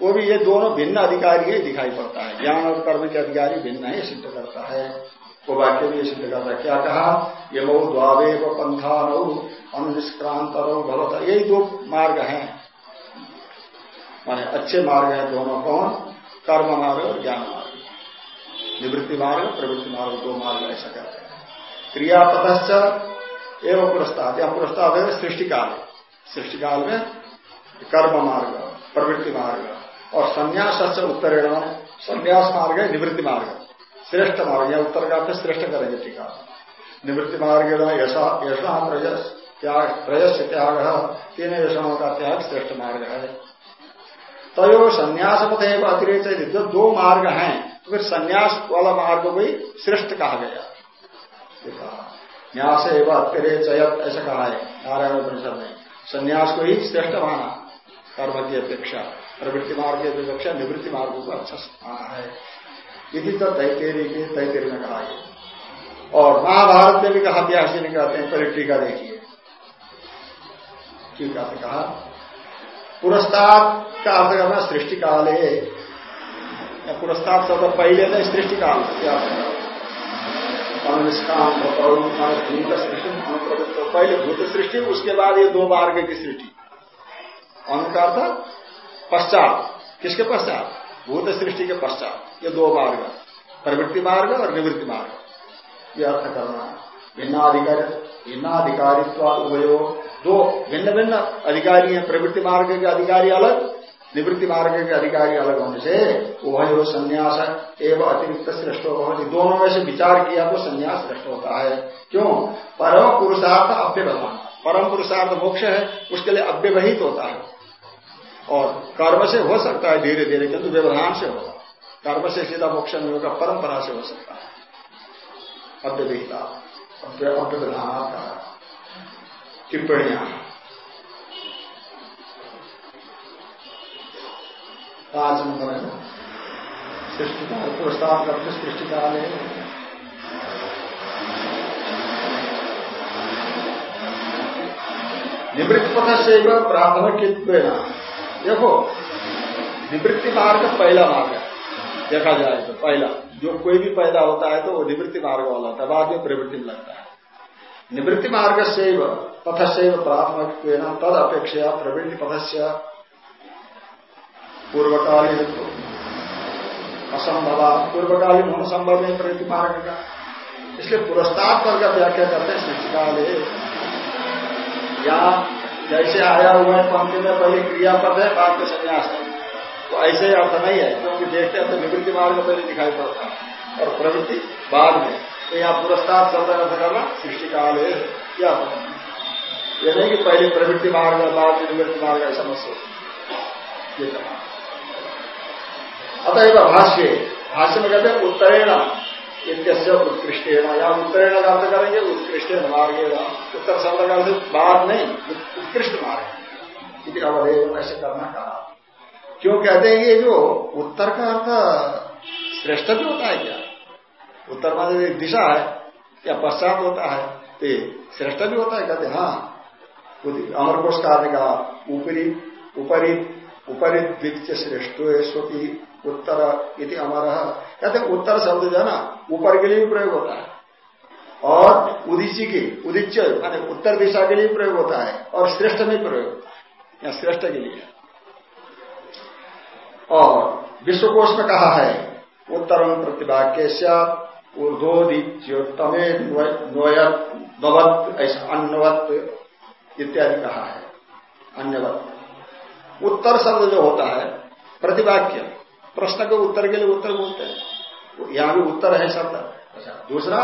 वो भी ये दोनों भिन्न अधिकारी ही दिखाई पड़ता है। ज्ञान और कर्म के अधिकारी भिन्न ही सिद्ध करता है। वो वाक्य भी सिद्ध करता है। क्या कहा? ये मऊ द्वावे व पंथानो अनुष्क्रांत भवता। यही दो मार्ग हैं। माने अच्छे मार्ग हैं दोनों। कौन? कर्म मार्ग और ज्ञान मार्ग। निवृत्ति मार्ग प्रवृत्ति मार्ग, दो मार्ग ऐसा कहते हैं। क्रियापथ एवं पुरस्ताद। या पुरस्ताद है सृष्टिकाल। सृष्टिकाल में कर्म मार्ग, प्रवृत्ति मार्ग और संन्यास उत्तरेण। संन्यास मार्ग है, निवृत्ति मार्ग। श्रेष्ठ मार्ग या उत्तर का श्रेष्ठ करेंगे टीका। निवृत्ति मार्ग यशा यशा त्याग प्रयस त्याग। तीन यशनों का त्याग श्रेष्ठ मार्ग है। तय संन्यास पथ अतिरिक्त दो मार्ग हैं तो फिर संन्यास वाला मार्ग को ही श्रेष्ठ कहा गया। न्यास एवं अत्यरे चयत ऐसा कहा है, नारायण परिषद ने संन्यास को ही श्रेष्ठ माना, कर्म की अपेक्षा, प्रवृत्ति मार्ग की अपेक्षा, निवृत्ति मार्ग को अच्छा माना है। यदि तो तैतेरी के तैतेरी में कहा है। और महाभारत में भी कहा व्यास जी ने कहते हैं, पहले टीका देखिए। से कहा पुरस्ताद का अर्थ करना सृष्टि काल है पुरस्ताद शब्द पहले नहीं सृष्टि काल अनुष्काम सृष्टि पहले भूत सृष्टि, उसके बाद ये दो मार्ग की सृष्टि. अनुकार था, पश्चात. किसके पश्चात? भूत सृष्टि के पश्चात. ये दो मार्ग. प्रवृत्ति मार्ग और निवृत्ति मार्ग. ये अर्थ करना भिन्नाधिकारी, भिन्नाधिकारित्व, उभयो. दो भिन्न भिन्न अधिकारी हैं. प्रवृत्ति मार्ग के अधिकारी अलग निवृत्ति मार्ग के अधिकारी अलग होने से उभय संन्यास एवं अतिरिक्त श्रेष्ठ होती दोनों में से विचार किया तो संन्यास श्रेष्ठ होता है। क्यों? परम पुरुषार्थ अव्यवधान परम पुरुषार्थ मोक्ष है, उसके लिए अव्यवहित होता है। और कर्म से हो सकता है धीरे धीरे किंतु व्यवधान से होगा। कर्म से सीधा मोक्ष नहीं होगा, परंपरा से हो सकता है। अव्यवहिता अव्यवधान। टिप्पणियाँ। पाँच नंबर है सृष्टिकाल करते सृष्टिकाल है। निवृत्ति पथ से प्राथमिक देखो निवृत्ति मार्ग पहला मार्ग है। देखा जाए तो पहला, जो कोई भी पैदा होता है तो वो निवृत्ति मार्ग वाला होता है बाद में प्रवृत्ति में लगता है। निवृत्ति मार्ग से पथ से प्राथमिक तद अपेक्षा प्रवृत्ति पथ से पूर्वकालीन तो असंभव पूर्वकालीन होना संभव नहीं प्रति मार्ग का। इसलिए पुरस्कार पर का व्याख्या करते हैं सृष्टिकाल या जैसे आया हुआ है, पंक्ति में पहले क्रियापद है, बाद में संन्यास है। तो ऐसे ही अर्थ नहीं है, क्योंकि देखते हैं तो निवृत्ति मार्ग पहले दिखाई पड़ता है, और प्रवृत्ति बाद में। तो यहाँ पुरस्कार शब्द अर्थ करना सृष्टिकाल है क्या ये नहीं कि पहले प्रवृत्ति मार्ग बाद में निवृत्ति मार्ग ऐसा मत सोच। ये कहा अतएव भाष्य। भाष्य में कहते हैं उत्तरेण इत्यस्य उत्कृष्टेण या उत्तरेण का अर्थ करेंगे उत्कृष्ट मार्गेगा उत्तर शब्द का अर्थ बाद नहीं उत्कृष्ट मार्ग। अवधेय ऐसे करना कहा। क्यों कहते हैं ये जो उत्तर का अर्थ श्रेष्ठ भी होता है क्या? उत्तर मार्ग एक दिशा है, या पश्चात होता है तो श्रेष्ठ भी होता है, कहते हाँ अमर कोष का कहा ऊपरी ऊपरी ऊपरी द्वितीय श्रेष्ठ स्वती उत्तर इति अमर। कहते उत्तर शब्द जो है ना ऊपर के लिए भी प्रयोग होता है। और उदिची की, उदिच्य माने उत्तर दिशा के लिए प्रयोग होता है, और श्रेष्ठ में प्रयोग। या श्रेष्ठ के लिए। और विश्वकोश में कहा है उत्तरम प्रतिभाग्य ऊर्धोदिच्योत्तमे नवत ऐसा अन्नवत इत्यादि कहा है। अन्यवत। उत्तर शब्द जो होता है, प्रतिवाक्य, प्रश्न के उत्तर के लिए उत्तर बोलते हैं। यहाँ भी उत्तर है शब्द। अच्छा दूसरा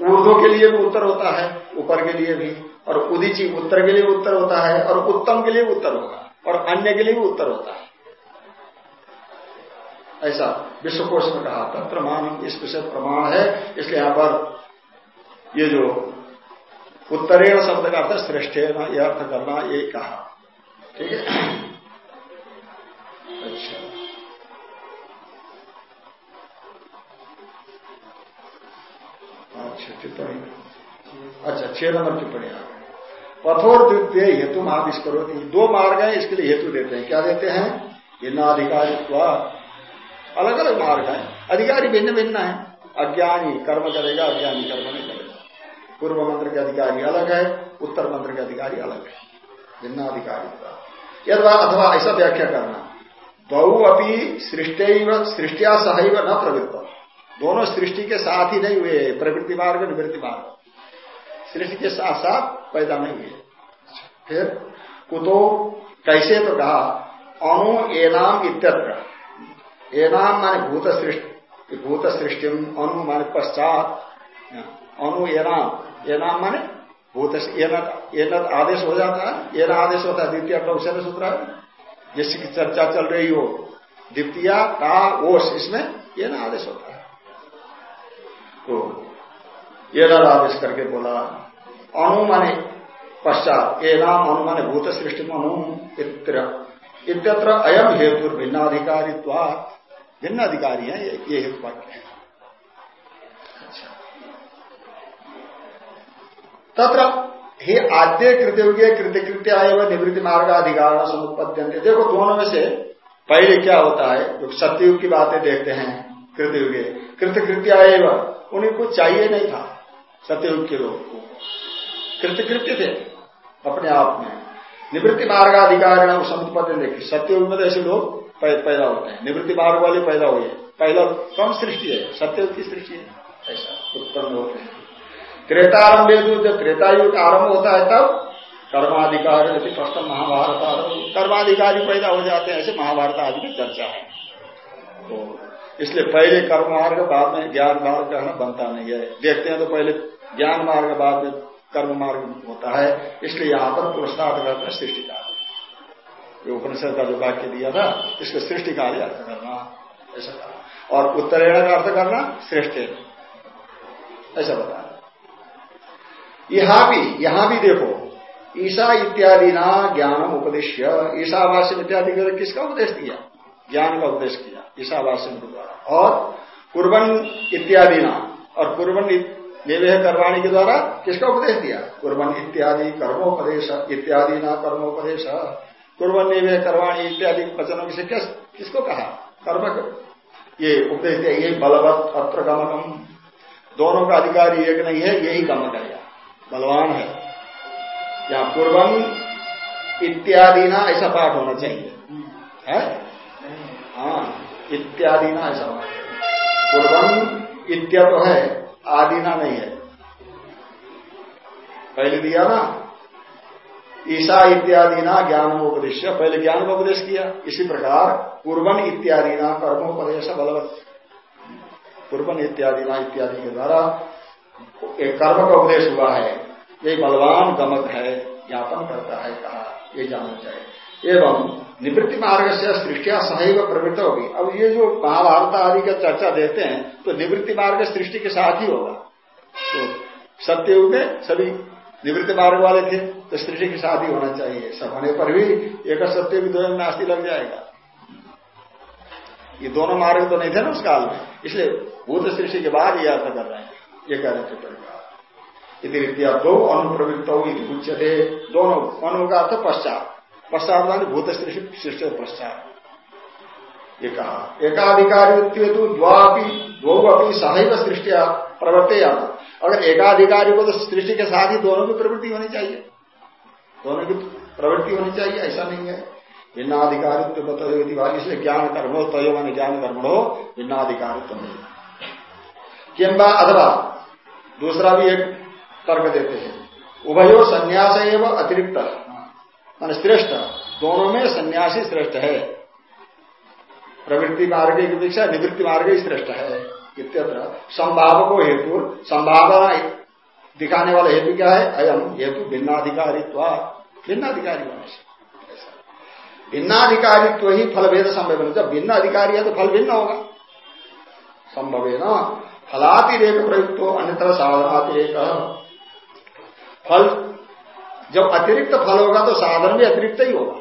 ऊर्धो के लिए भी उत्तर होता है, ऊपर के लिए भी, और उदिची उत्तर के लिए उत्तर होता है, और उत्तम के लिए उत्तर होगा और अन्य के लिए भी उत्तर होता है। ऐसा विश्वकोश में कहा था प्रमाण इस विषय प्रमाण है, इसलिए यहाँ पर ये जो उत्तरेण शब्द का अर्थ श्रेष्ठ यह अर्थ करना, ये कहा। ठीक है अच्छा अच्छा टिप्पणी अच्छा छह नंबर टिप्पणी आ गए कठोर द्वितीय हेतु महाविष्करो दो मार्ग है, इसके लिए हेतु देते हैं। क्या देते हैं? भिन्नाधिकारित्व। अलग अलग मार्ग है। अधिकारी भिन्न भिन्न है। अज्ञानी कर्म करेगा, अज्ञानी कर्म नहीं करेगा। पूर्व मंत्र के अधिकारी अलग है, उत्तर मंत्र के अधिकारी अलग है। भिन्नाधिकारी यदि अथवा ऐसा व्याख्या करना। बहु अपनी सृष्टि सृष्टिया सहैव न प्रवृत्त। दोनों सृष्टि के साथ ही नहीं हुए, प्रवृत्ति मार्ग, निवृत्ति मार्ग। सृष्टि के साथ साथ पैदा नहीं हुए। फिर कुतो कैसे तो कहा, अणु एनाम इत्यत्र। एनाम माने भूत सृष्टि भूत सृष्टि अनु माने पश्चात अनु एनाम। एनाम माने भूत आदेश हो जाता है, एना आदेश होता है, द्वितीय टौशल सूत्र है। जिसकी चर्चा चल रही हो, द्वितीय का ओष इसमें ये ना आदेश होता है। तो ये आदेश करके बोला अणु माने पश्चात ये नाम अनु माने भूत सृष्टि में अनु इत्यत्र अयम हेतु भिन्नाधिकारी भिन्न अधिकारी हैं, ये हेतु वाक्य है। तत्र ही आद्य कृतयुगे कृत्य एवं निवृत्ति मार्ग अधिकार समुत्पत्ति देखो दोनों में से पहले क्या होता है? जो सत्ययुग की बातें देखते हैं, कृतयुगे। कृत्य एवं, उन्हें कुछ चाहिए नहीं था सत्ययुग के लोग। को कृतकृत्य थे, अपने आप में। निवृत्ति मार्ग अधिकार समुत्पत्ति देखिए सत्ययुग में तो ऐसे लोग पैदा होते हैं। निवृत्ति मार्ग वाले पैदा हुए। पहला, कम सृष्टि है सत्ययुग की सृष्टि है। ऐसा उत्पन्न होते हैं। त्रेतारंभ जब त्रेतायुग आरंभ होता है तब कर्माधिकार यदि प्रश्न महाभारत कर्माधिकारी पैदा हो जाते हैं, ऐसे महाभारत आदि की चर्चा है। तो इसलिए पहले कर्म मार्ग बाद में ज्ञान मार्ग कहना बनता नहीं है। देखते हैं तो पहले ज्ञान मार्ग, बाद में कर्म मार्ग होता है। इसलिए यहाँ पर पुरस्कार करते हैं सृष्टि का ये उपनिषद का जो वाक्य दिया था, इसको सृष्टि कार्य अर्थ करना, ऐसा और उत्तरेण का अर्थ करना, श्रेष्ठ ऐसा बताया। यहाँ भी यहाँ भी देखो। ईसा इत्यादि ना ज्ञानम उपदेश ईसावास्य इत्यादि का किसका उपदेश दिया? ज्ञान का उपदेश किया ईसावास्य द्वारा। और कुर्बन इत्यादि ना और कुर्बन निवेह करवाणी के द्वारा किसका उपदेश दिया? कुर्बन इत्यादि कर्मोपदेश इत्यादि ना कर्मोपदेश। कुर्बन्नी में करवाणी इत्यादि वचनों से किस, किसको कहा? कर्म ये उपदेश दिया, ये बलवत अत्र गमकम दोनों का अधिकारी एक नहीं है, यही गम करेगा बलवान है। या पूर्वम इत्यादि ना ऐसा पाठ होना चाहिए। है? हाँ इत्यादि ना ऐसा पाठ। पूर्वम इत्या तो है, आदिना नहीं है। पहले दिया ना, ईसा इत्यादि ना ज्ञानोपदेश, पहले ज्ञान का उपदेश किया। इसी प्रकार पूर्वन इत्यादि ना कर्मोपदेश बलवत। पूर्वन इत्यादि ना इत्यादि के द्वारा एक कर्म का उपदेश हुआ है। ये बलवान गमक है, ज्ञापन करता है, कहा, ये जानना चाहिए एवं निवृत्ति मार्ग से सृष्टिया सहैव प्रवृत्त होगी। अब ये जो महाभारत आदि का चर्चा देते हैं तो निवृत्ति मार्ग सृष्टि के साथ ही होगा। तो सत्ययुग में सभी निवृत्ति मार्ग वाले थे तो सृष्टि के साथ ही होना चाहिए। सब होने पर भी एक सत्य भी दो नास्ती लग जाएगा। ये दोनों मार्ग तो नहीं थे ना उस काल में। इसलिए भूत सृष्टि के बाद ये अर्थ कर रहे हैं। ये कह रहे थे परिवार रीत्या दो अनुप्रवृत्त उच्चते दोनों अनु का अर्थ पश्चात। पश्चात मानी भूत सृष्टि पश्चात। ये कहा। एकाधिकारी तो द्वापी दो अपनी सहैव सृष्टिया प्रवृत्ते जाना अगर एकाधिकारी को तो सृष्टि के साथ ही दोनों की प्रवृत्ति होनी चाहिए। दोनों की प्रवृत्ति होनी चाहिए, ऐसा नहीं है। भिन्नाधिकारित्व बताओ इसलिए ज्ञान कर्म हो तय मान ज्ञान कर्म हो भिन्नाधिकारित्व नहीं। किंबा अथवा दूसरा भी एक तर्क देते हैं। उभयो संन्यास एवं अतिरिक्त। मान श्रेष्ठ। दोनों में सन्यासी श्रेष्ठ है। प्रवृत्ति मार्ग की अपेक्षा निवृत्ति मार्ग ही श्रेष्ठ है, इत्यत्र। संभावको हेतु, संभावना दिखाने वाला हेतु क्या है? अयम हेतु भिन्नाधिकारित्व। भिन्नाधिकारी होने से भिन्नाधिकारित्व ही फल भेद संभव जब भिन्न अधिकारी है तो फल भिन्न होगा। संभव है ना? फलातिरेक प्रयुक्त हो अन्यत्र साधनातिरेक फल, जब अतिरिक्त फल होगा तो साधन भी अतिरिक्त ही होगा।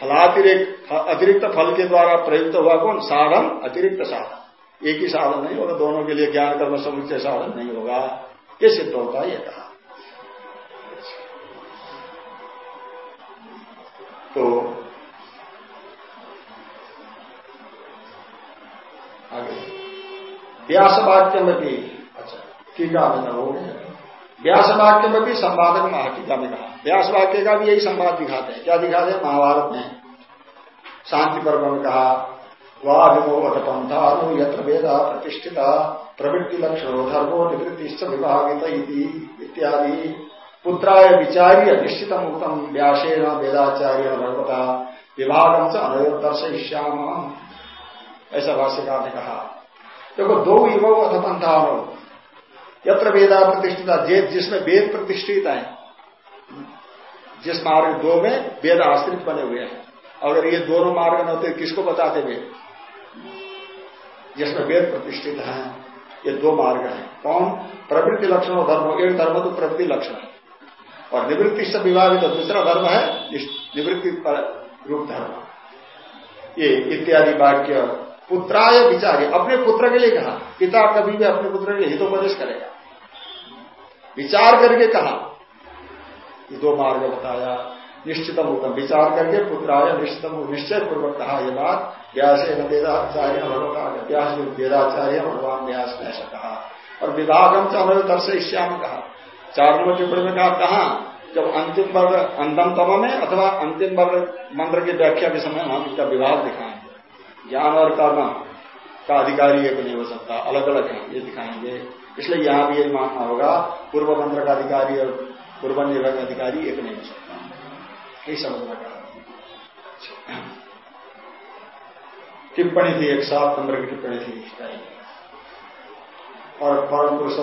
फलातिरिक्त अतिरिक्त फल के द्वारा प्रयुक्त हुआ कौन? साधन, अतिरिक्त साधन। एक ही साधन नहीं होगा, दोनों के लिए ज्ञान, कर्म, समुच्चय साधन नहीं होगा। ये सिद्ध होता है कहा तो व्यास वाक्य में भी अच्छा टीका में हो व्यास वाक्य में भी संवादक महाटीका में कहा व्यास वाक्य का भी यही संवाद दिखाते हैं। क्या दिखाते हैं? महाभारत में शांति पर्व में कहा वाभिमोहत पंथा यत्र वेदा प्रतिष्ठिता प्रवृत्ति लक्षण धर्मो निवृत्ति विभागित इत्यादि। पुत्राय विचार्य निश्चित उत्तम व्यासेन वेदाचार्य भगवता विभागम से अनयोदर्शयिष्याम ऐसा भाष्यकार ने कहा। देखो, दो युवक अथ पंथानो यत्र वेदा प्रतिष्ठिता जिसमें वेद प्रतिष्ठित है, जिस मार्ग दो में वेद आश्रित बने हुए हैं। अगर ये दोनों मार्ग न होते, किसको बताते वेद जिसमें वेद प्रतिष्ठित है, ये दो मार्ग हैं। कौन? प्रवृत्ति लक्षण और धर्म। एक धर्म तो प्रवृत्ति लक्षण है। और निवृत्ति से विवाहित तो दूसरा धर्म है, निवृत्ति रूप धर्म। ये इत्यादि वाक्य पुत्राय विचारी अपने पुत्र के लिए कहा। पिता कभी भी अपने पुत्र के हितोपदेश करेगा। विचार करके कहा। ये दो मार्ग बताया। निश्चितम उत्तम। विचार करके पुत्राय निश्चितम निश्चय पूर्वक कहा यह बात। व्यास वेदाचार्य भगवान व्यास वेदाचार्य भगवान व्यास ने ऐसा कहा। और विभागम हमारे दर्श श्याम कहा। चार नंबर टिप्पणी में कहा कहा, जब अंतिम वर्ग अंतम तम में अथवा अंतिम वर्ग मंत्र की व्याख्या के समय हम इसका विभाग दिखाएँगे ज्ञान और कर्म का अधिकारी एक नहीं हो सकता अलग अलग है, ये दिखाएँगे। इसलिए यहाँ भी यही मानना होगा, पूर्व मंत्र का अधिकारी और पूर्व निर्भर का अधिकारी एक नहीं हो सकता। यही समझना का टिप्पणी थी एक सात नंबर की टिप्पणी थी और परम पुरुष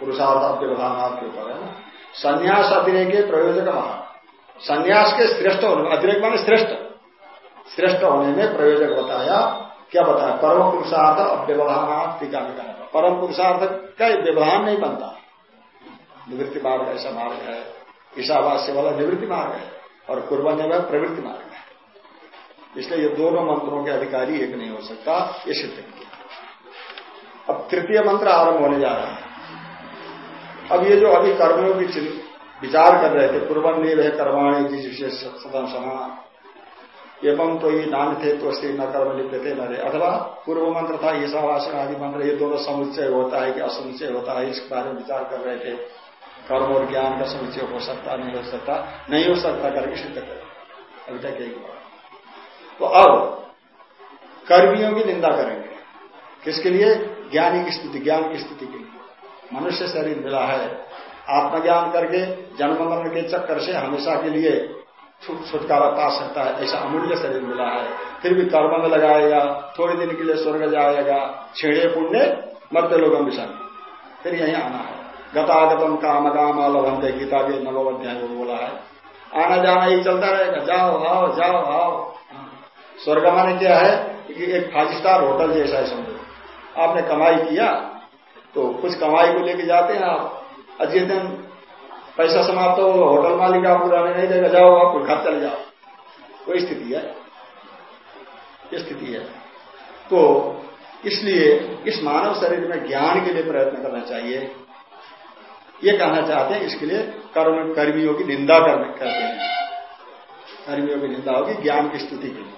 पुरुषार्थ व्यवधान के ऊपर है ना। संन्यास अतिरेक प्रयोजक। महा संन्यास के श्रेष्ठ अतिरेक माने श्रेष्ठ। श्रेष्ठ होने में प्रयोजक बताया क्या बताया परम पुरुषार्थ अव्यवधान टीका में कहा परम पुरुषार्थ का व्यवहार नहीं बनता। निवृत्ति मार्ग ऐसा मार्ग है। ईशावास्य वाला निवृत्ति मार्ग है और कुर्बान प्रवृत्ति मार्ग है। इसलिए ये दोनों मंत्रों के अधिकारी एक नहीं हो सकता, ये सिद्ध किया। अब तृतीय मंत्र आरंभ होने जा रहा है। अब ये जो अभी कर्मियों की विचार कर रहे थे पूर्वन नहीं कर्माणी जिस विशेष सदन समान। एवं तो ये नान थे तो स्त्री न कर्म लिप्यते थे रहे अथवा पूर्व मंत्र था ईशावासन आदि मंत्र, ये दोनों समुच्चय होता है कि असमुच्चय होता है, इसके बारे में विचार कर रहे थे। कर्म और ज्ञान का समुच्चय हो सकता, नहीं हो सकता, नहीं हो सकता करके सिद्ध कर अभी तक यही बात तो अब कर्मियों की निंदा करेंगे। किसके लिए? ज्ञानी की स्थिति, ज्ञान की स्थिति के लिए। मनुष्य शरीर मिला है, आत्मज्ञान करके, जन्म मरण के चक्कर से हमेशा के लिए छुटकारा पा सकता है, ऐसा अमूल्य शरीर मिला है। फिर भी कर्म में लगाएगा, थोड़े दिन के लिए स्वर्ग जाएगा, छेड़े पुण्य मरते लोगों मिशन फिर यही आना है। गतागतम काम काम लभंते गीता के नवोध्याय को बोला है। आना जाना ही चलता रहेगा। जाओ, आओ जाओ, आओ। स्वर्ग माने क्या है? कि एक फाइव स्टार होटल जैसा है समझो। आपने कमाई किया तो कुछ कमाई को लेके जाते हैं आप। और जिस दिन पैसा समाप्त हो होटल मालिक आपको रहने नहीं देगा जाओ आप घर चले जाओ। कोई स्थिति है? स्थिति है। तो इसलिए इस मानव शरीर में ज्ञान के लिए प्रयत्न करना चाहिए। ये कहना चाहते हैं, इसके लिए कर्म, कर्मियों की निंदा करने करते हैं। कर्मियों की निंदा होगी ज्ञान की स्तुति के लिए।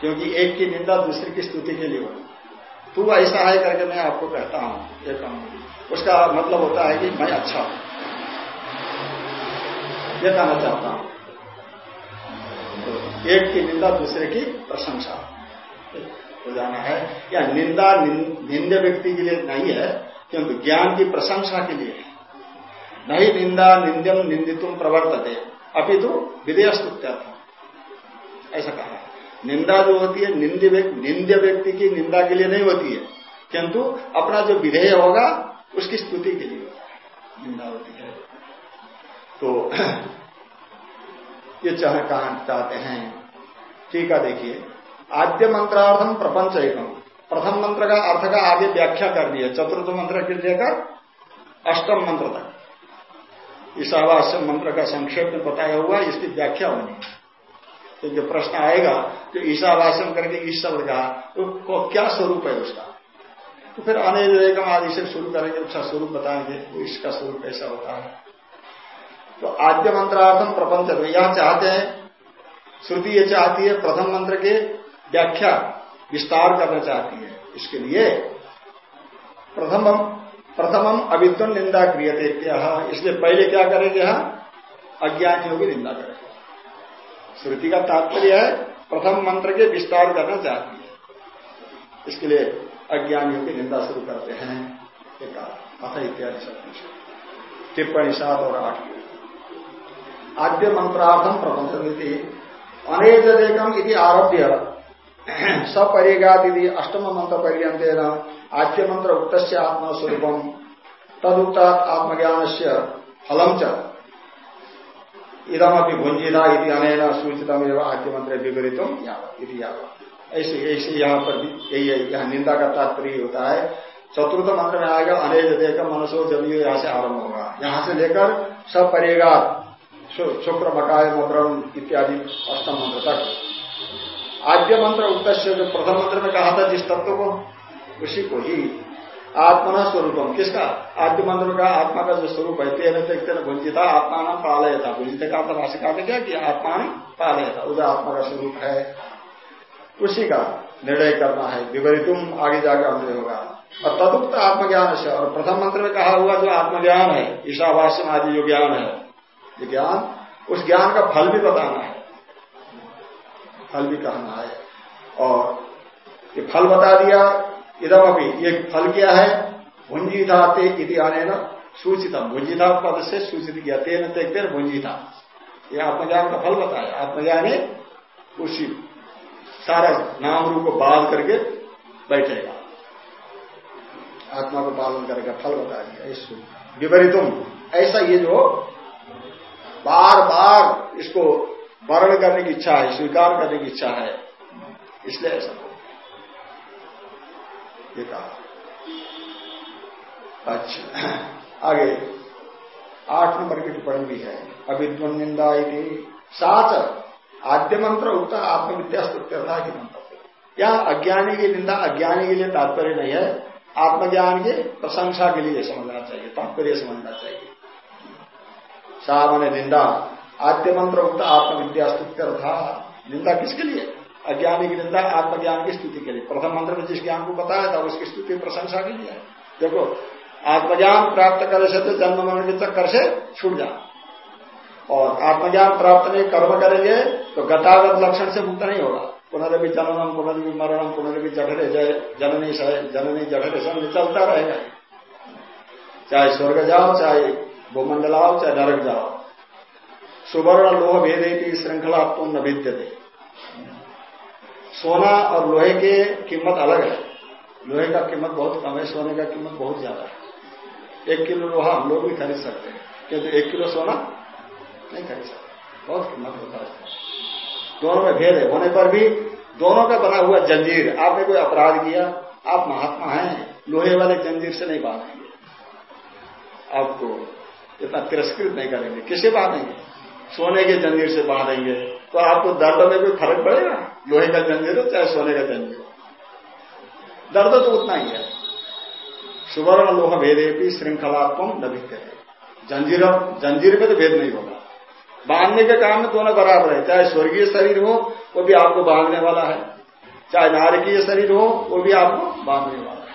क्योंकि एक की निंदा दूसरे की स्तुति के लिए होगी। तू ऐसा है करके मैं आपको कहता हूँ, ये कहूँगी। उसका मतलब होता है कि मैं अच्छा हूँ। ये कहना चाहता हूँ। तो एक की निंदा, दूसरे की प्रशंसा। हो जाना है, या निंदा निंद व्यक्ति के लिए नहीं है, क्योंकि ज्ञान की प्रशंसा के लिए। है नहीं निंदा निंदम निंदितुम प्रवर्तते। अभी तो विधेयस्तुत्यर्थ ऐसा कहा। निंदा जो होती है, निंद निंद्य व्यक्ति की निंदा के लिए नहीं होती है। किंतु अपना जो विधेय होगा, उसकी स्तुति के लिए निंदा होती है। तो ये चाह चाहते हैं। ठीक है, देखिए। आद्य मंत्रार्थम प्रपंच एकम प्रथम मंत्र का अर्थ का आगे व्याख्या कर दी है चतुर्थ मंत्र के? लेकर अष्टम मंत्र तक। ईशावास्य मंत्र का संक्षेप में बताया हुआ इसकी व्याख्या होनी क्योंकि तो जो प्रश्न आएगा जो ईशावासन करके ईश शब्द कहा तो क्या स्वरूप है उसका? तो फिर अनेक आदि से शुरू करेंगे उसका स्वरूप बताएँगे तो इसका स्वरूप कैसा होता है। तो आद्य मंत्रार्थम प्रपंच यहाँ चाहते हैं, श्रुति ये चाहती है, प्रथम मंत्र के व्याख्या विस्तार करना चाहती है। इसके लिए प्रथम प्रथमम अविद्वन निंदा क्रियते इसलिए पहले क्या करेंगे यहाँ? अज्ञानियों की निंदा करेंगे। श्रुति का तात्पर्य है, प्रथम मंत्र के विस्तार करना चाहती है। इसके लिए अज्ञानियों की निंदा शुरू करते हैं। एक अथ इत्यादि सब टिप्पणी सात और आठ। आद्य मंत्रार्थम प्रपंच अनेजदेकम इति आरभ्य सपरिगादि अष्टम मंत्र पर्यंत आद्य मंत्र उक्त आत्मस्वरूप तदुक्त आत्मज्ञान से फलम च। इदमपि भुंजिता इति अनेन सूचितम आद्य मंत्र विपरीत ऐसे ऐसे यहाँ पर यही निंदा का तात्पर्य होता है। चतुर्थ मंत्र में आएगा अनेक देकर मनसो जब यहाँ से आरंभ होगा। यहाँ से लेकर सब परेगा शुक्र मकाय मुद्रम इत्यादि अष्टम मंत्र तक। आद्य मंत्र उक्त जो प्रथम मंत्र में कहा था, जिस तत्व को, उसी को ही आत्मना स्वरूपम। किसका? आद्य मंत्र का आत्मा का जो स्वरूप है, तेन तेन भुंजिता आत्मा नाम पालय था भुंजित का तो भाषिका ने क्या किया? आत्मा ने पालय था उधर आत्मा का स्वरूप है। उसी का निर्णय करना है। विपरीतुम आगे जाकर हमने होगा। और तदुक्त आत्मज्ञान से, और प्रथम मंत्र में कहा हुआ जो आत्मज्ञान है, ईशावासन आदि जो ज्ञान है ये ज्ञान, उस ज्ञान का फल भी बताना है। फल भी कहना है। और ये फल बता दिया इधम अभी ये फल क्या है? भुंजिता ते इति आने न सूचितम। भुंजिता पद से सूचित किया। तेन तेन भुंजिता ये आत्मज्ञान का फल बताया। आत्मज्ञान उसी सारा नाम रूप को बाध करके बैठेगा। आत्मा को पालन करेगा फल बता दिया। इस विपरीतुम। ऐसा ये जो बार बार इसको वर्ण करने की इच्छा है, स्वीकार करने की इच्छा है। इसलिए ऐसा ये कहा। अच्छा आगे। आठ नंबर की टिप्पणी भी है। अविद्वन निंदा साच। आद्य मंत्र उगता आत्मविद्या स्तुत्यर्था की मंत्र? या अज्ञानी की निंदा, अज्ञानी के लिए तात्पर्य नहीं है। आत्मज्ञान के प्रशंसा के लिए समझना चाहिए, तात्पर्य समझना चाहिए। सामान्य निंदा। आद्य मंत्र उक्त आत्मविद्या था निंदा किसके लिए? अज्ञानी की निंदा, आत्मज्ञान की स्तुति के लिए। प्रथम मंत्र में जिस ज्ञान को बताया था, उसकी स्तुति प्रशंसा के लिए। देखो, आत्मज्ञान प्राप्त करे से तो जन्म मरण के चक्कर से छूट जा और आत्मज्ञान प्राप्त नहीं, कर्म करेंगे तो गतागत लक्षण से मुक्त नहीं होगा। पुनरभि जननम पुनरभि मरणम, पुनरभि जठरे जय, जननी जननी जठरे सब चलता रहेगा। चाहे स्वर्ग जाओ, चाहे भूमंडल आओ चाहे नरक जाओ सुवर्ण लोह भेदे की श्रृंखला तुम न भिद्यते। सोना और लोहे की कीमत अलग है। लोहे का कीमत बहुत कम है, सोने का कीमत बहुत ज़्यादा है। एक किलो लोहा हम लोग भी खरीद सकते हैं। किंतु एक किलो सोना नहीं खरीद सकते। बहुत कीमत होता है दोनों में भेद है। होने पर भी दोनों का बना हुआ जंजीर, आपने कोई अपराध किया? आप महात्मा हैं। लोहे वाले जंजीर से नहीं बांधेंगे आपको इतना तिरस्कृत नहीं करेंगे। किसे बांधेंगे? सोने के जंजीर से बांधेंगे। तो आपको दर्द में कोई फ़र्क पड़ेगा? लोहे का जंजीर हो चाहे सोने का जंजीर हो। दर्द तो उतना ही है। सुवर्ण लोह भेदे भी श्रृंखलात्म न है जंजीर जंजीर में तो भेद नहीं होगा। बांधने के काम में दोनों बराबर है। चाहे स्वर्गीय शरीर हो, वो भी आपको बांधने वाला है। चाहे नारकीय शरीर हो, वो भी आपको बांधने वाला है।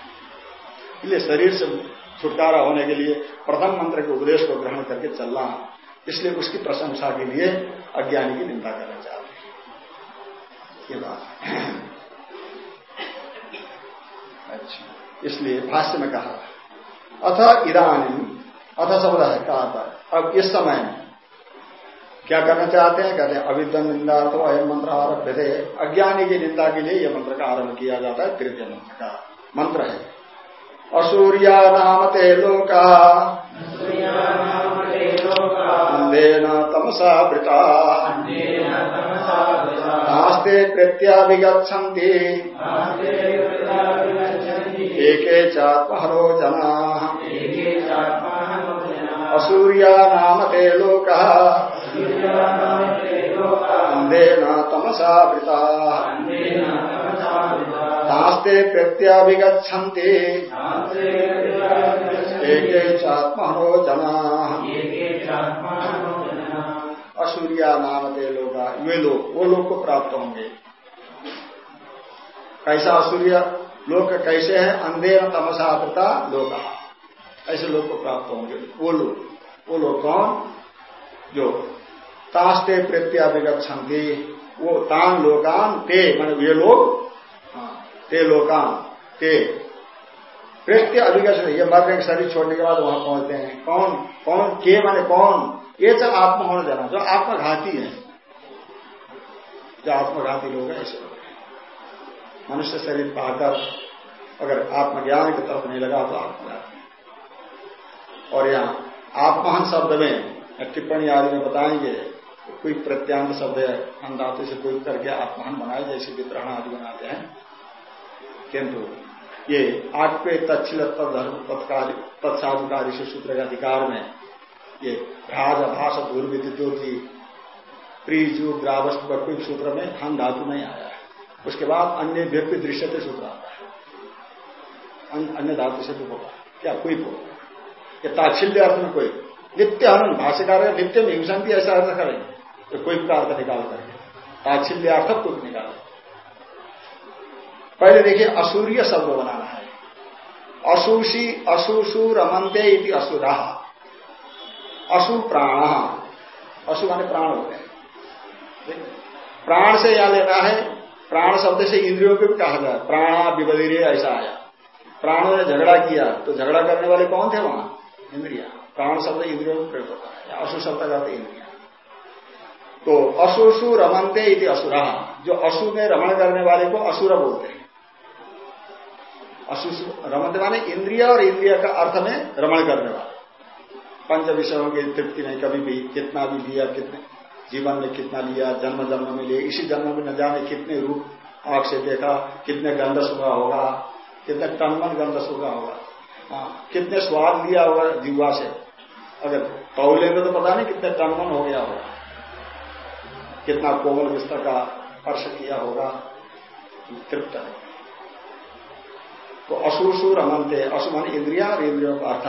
इसलिए शरीर से छुटकारा होने के लिए प्रथम मंत्र के उपदेश को ग्रहण करके चलना। इसलिए उसकी प्रशंसा के लिए अज्ञानी की निंदा करना चाहते ये बात। अच्छा इसलिए भाष्य में कहा, अथ इधानी अथ शब्द है कहा था। अब इस समय क्या करना चाहते हैं? कहते हैं अविद्यम निंदा तो अयम मंत्र आरभ्य थे। अज्ञानी की निंदा के लिए यह मंत्र का आरंभ किया जाता है तृतीय मंत्र का मंत्र है। असूर्या नाम ते लोका। तमसा वृता। नास्ते प्रत्याभिगछन्ति एके चात्महरो जना। असूर्या नाम ते लोक। तमसा वृता। तास्ते प्रत्याभिगछन्ति एके चात्महरो जना। असूर्या नाम ते लोग वे लोग वो लोग को प्राप्त होंगे। कैसा असूर्य लोग कैसे है? अंधे तमसा वृता लोका। ऐसे लोग को प्राप्त होंगे। वो लोग वो लोग कौन? जो तास्ते प्रत्याभिगछन्ति वो तान लोकान ते मान वे लोग ते लोकान ते। प्रत्य अभिगत ये मरने के शरीर छोड़ने के बाद वहाँ पहुँचते हैं। कौन? कौन? के माने कौन? ये जब आत्मा होने जाना, जो आत्मघाती है। जो आत्मघाती लोग हैं, ऐसे लोग मनुष्य शरीर पाकर अगर आत्मज्ञान की तरफ़ नहीं लगा तो आत्मघाती और यहाँ, आत्महन शब्द में टिप्पणी आदि में बताएँगे, कोई प्रत्यांग शब्द है अंधातु से कोई करके आत्महन बनाए जैसे वितरण आदि बनाते हैं। किंतु ये आठवे तत्ल तत्धर्म तत्साधुकारी से सूत्र के अधिकार में ये राज भाष दुर्विदितों की प्रीजु ग्रावस्त कोई सूत्र में हन धातु नहीं आया। उसके बाद अन्य व्यक्ति दृश्य से सूत्र आता है। अन्य धातु से भी होगा। क्या? कोई होगा ये ताच्छिल्य अर्थ में कोई। नित्य हनन भाष्यकार नित्य में हिंसन भी ऐसा अर्थ करेंगे। तो कोई का अर्थ निकाल करके? ताच्छिल्य अर्थ कुछ निकाल पहले देखिए असूर्य शब्द बनाना है। असूषी असूसु रमनते असुरा। असु प्राण। असु माने प्राण हो गए। प्राण से यहाँ लेना है, प्राण शब्द से इंद्रियों को भी कहा गया। प्राणा विबदीरे ऐसा आया। प्राणों ने झगड़ा किया तो झगड़ा करने वाले कौन थे वहाँ? इंद्रिया। प्राण शब्द इंद्रियों में प्रयोग होता है। अशु शब्द का इंद्रिया। तो असुसु रमनते असुरा। जो असु में रमण करने वाले को असुर बोलते हैं। असुसु रमनते माने इंद्रिय और इंद्रिय का अर्थ में रमण करने वाले। पंच विषयों की तृप्ति नहीं कभी भी कितना भी लिया कितने जीवन में कितना लिया जन्म जन्म में लिया इसी जन्म में न जाने कितने रूप आँख से देखा कितने गंध सुखा होगा कितने टनमन गंध सुखा होगा। हाँ, कितने स्वाद लिया होगा जीवा से। अगर तौले में तो पता नहीं कितने टनमन हो गया होगा। कितना कोमल बिस्तर का स्पर्श किया होगा तृप्त है। तो असुरसु रमनते असुमन इंद्रिया और इंद्रियों का अर्थ।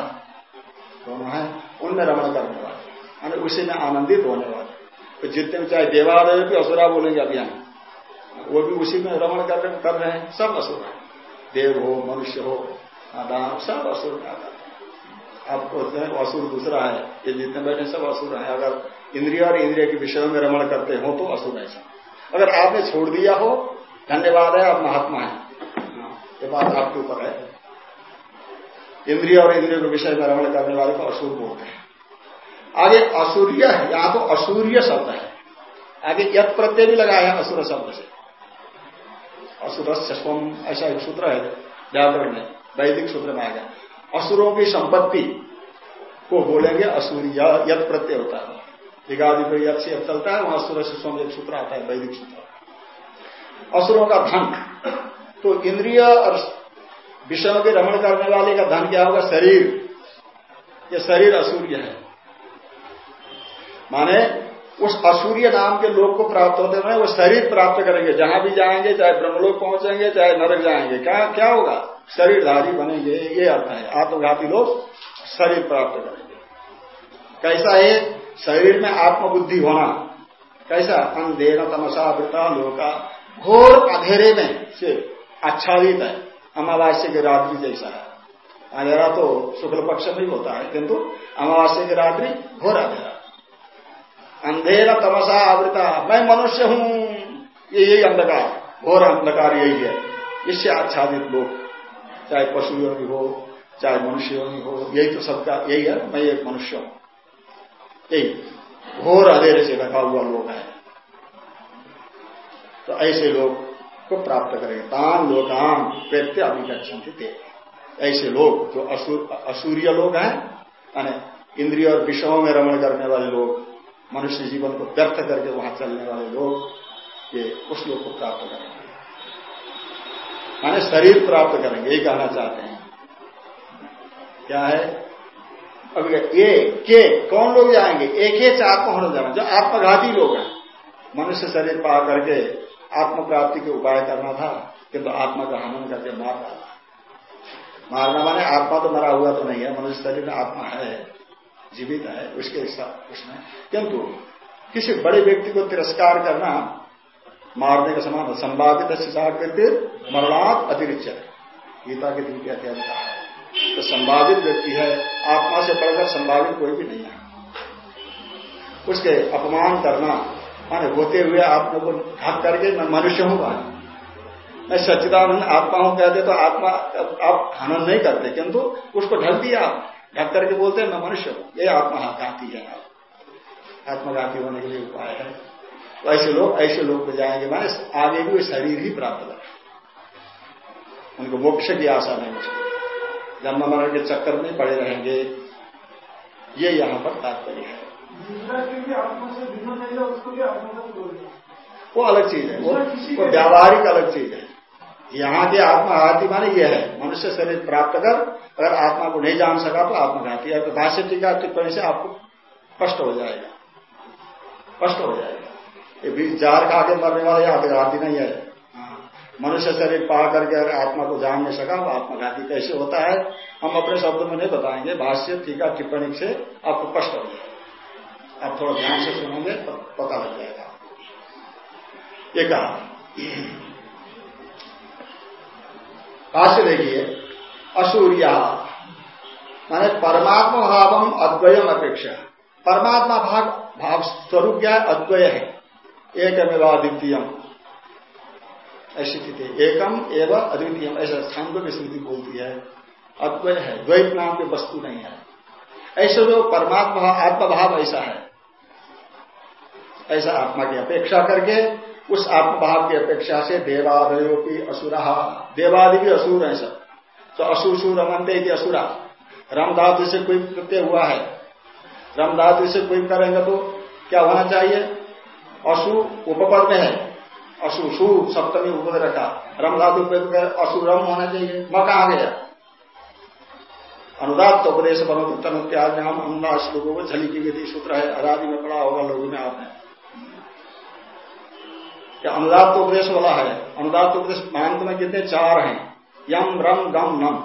दोनों है उनमें रमण करने वाले। यानी उसी में आनंदित होने वाले। तो जितने भी चाहे देवालय भी असुरा बोलेंगे अभियान वो भी उसी में रमण कर, कर रहे हैं सब असुर है। देव हो मनुष्य हो दानव सब असुर आप बोलते हैं असुर दूसरा है। ये जितने बैठे सब असुर है। अगर इंद्रिय और इंद्रिय के विषयों में रमण करते हो तो असुर ऐसा अगर आपने छोड़ दिया हो धन्यवाद है आप महात्मा है। ये बात आपके ऊपर है इंद्रिय और इंद्रियों के विषय में रमण करने वाले को असुर बोलते हैं। आगे असूर्य, यहाँ तो असूर्य शब्द है। आगे यद प्रत्यय भी लगाया है असुर शब्द से। असुर स्वम ऐसा एक सूत्र है, व्याकरण में, वैदिक सूत्र में आ गया। असुरों की संपत्ति को बोलेंगे असूर्य यद प्रत्यय होता है। दिगादि पर यद से चलता है, वहाँ असुर स्वम एक सूत्र आता है, वैदिक सूत्र। असुरों का धन तो इंद्रिय और विषयों के रमण करने वाले का धन क्या होगा? शरीर। ये शरीर असूर्य है। माने उस असूर्य नाम के लोग को प्राप्त होते हैं वो शरीर प्राप्त करेंगे। जहाँ भी जाएँगे, चाहे ब्रह्मलोक पहुँचेंगे, चाहे नरक जाएँगे। क्या क्या होगा? शरीरधारी बनेंगे। ये अर्थ है। आत्मघाती लोग शरीर प्राप्त करेंगे। कैसा है? शरीर में आत्मबुद्धि होना। कैसा? अंधेर तमसा वृता लोका। घोर अंधेरे में से आच्छादित है। अमावास्य की रात्रि जैसा है। अंधेरा तो शुक्ल पक्ष में ही होता है, किंतु अमावास्य की रात्रि घोर अंधेरा। अंधेरा तमसा आवृता। मैं मनुष्य हूँ। ये यही अंधकार। घोर अंधकार यही है। इससे आच्छादित लोग, चाहे पशु योगी हो, चाहे मनुष्य योगी हो, यही तो सबका यही है। मैं एक मनुष्य हूँ। यही। घोर अंधेरे से ढका हुआ लोग है। तो ऐसे लोग को प्राप्त करेंगे। तान लोकान प्रत्य अभिगछन थे ऐसे लोग जो असूर्य लोग हैं, यानी इंद्रिय और विषयों में रमण करने वाले लोग, मनुष्य जीवन को व्यर्थ करके वहाँ चलने वाले लोग, ये उस लोग को प्राप्त करेंगे। माने शरीर प्राप्त करेंगे, यही कहना चाहते हैं। क्या है? अब ये के, कौन लोग जाएँगे एक ही आत्मा होने जाना, जो आत्मघाती लोग हैं। मनुष्य शरीर पा करके आत्म प्राप्ति के उपाय करना था किंतु तो आत्मा का हनन करके मार डाला। मारना माने आत्मा तो मरा हुआ तो नहीं है, मनुष्य शरीर में आत्मा है, जीवित है, उसके उसमें किंतु किसी बड़े व्यक्ति को तिरस्कार करना, मारने का समान संभावित करते मरणात् अतिरिक्त गीता के दिन के अध्ययन कहा है। तो संभावित व्यक्ति है, आत्मा से बढ़कर संभावित कोई भी नहीं है। उसके अपमान करना माने होते हुए आत्मा को ढक करके मैं मनुष्य हूँ मैं सच्चिदानंद आत्मा हूँ कहते तो आत्मा, आप हनन नहीं करते, किंतु उसको ढक दिया आप। ढक करके बोलते हैं, मैं मनुष्य हूँ। ये आत्मघाती है आत्मघाती होने के लिए उपाय है। ऐसे लोग ऐसे लोग को जाएँगे माने आगे भी शरीर ही प्राप्त कर उनको मोक्ष की आशा नहीं है। जन्म मरण के चक्कर में पड़े रहेंगे। ये यहाँ पर तात्पर्य है। वो अलग चीज़ है वो, वो व्यावहारिक अलग चीज़ है। यहाँ के आत्मघाती माने ये है मनुष्य शरीर प्राप्त कर अगर आत्मा को नहीं जान सका तो आत्मघाती है तो भाष्य टीका टिप्पणी से आपको स्पष्ट हो जाएगा। स्पष्ट हो जाएगा। ये बीच जार खा के मरने वाले आत्मघाती नहीं है। हाँ। मनुष्य शरीर पा करके अगर आत्मा को जान नहीं सका वो आत्मघाती कैसे होता है हम अपने शब्द में नहीं बताएँगे। भाष्य टीका टिप्पणी से आपको स्पष्ट हो जाएगा। आप थोड़ा ध्यान से सुनेंगे तो पता लग जाएगा। ये कहा। भाष्य देखिए, असूर्या, माने परमात्मा भावम अद्वयम अपेक्षा। परमात्मा भाग भाव स्वरूप क्या है? अद्वय है। एक अद्वितीय ऐसी स्थिति एकम एवं अद्वितीय ऐसा छांदो की स्मृति बोलती है। अद्वय है। द्वैत नाम की वस्तु नहीं है। ऐसे जो परमात्मा, आत्मभाव ऐसा है। ऐसा आत्मा की अपेक्षा करके उस आत्मभाव की अपेक्षा से देवादयो की असुरा। देवादि भी असुर है सब। तो असुर सुर रमनते की असुरा। रमधातु से कोई प्रत्यय हुआ है? रमधातु से कोई करेंगे तो क्या होना चाहिए? असु उपपद में है। असु सु सप्तमी उपद रखा। रमधातु पे असुरम होना चाहिए। म कहा गया? अनुदात उपदेश बनो तन त्याग नाम अनुदास श्लोकों को झली की विधि सूत्र है। अराधि में पड़ा होगा लोगों में आपने क्या अनुदात तो उपदेश वाला है। अनुदात तो उपदेश महांत में कितने? चार हैं। यम, रम, गम, नम।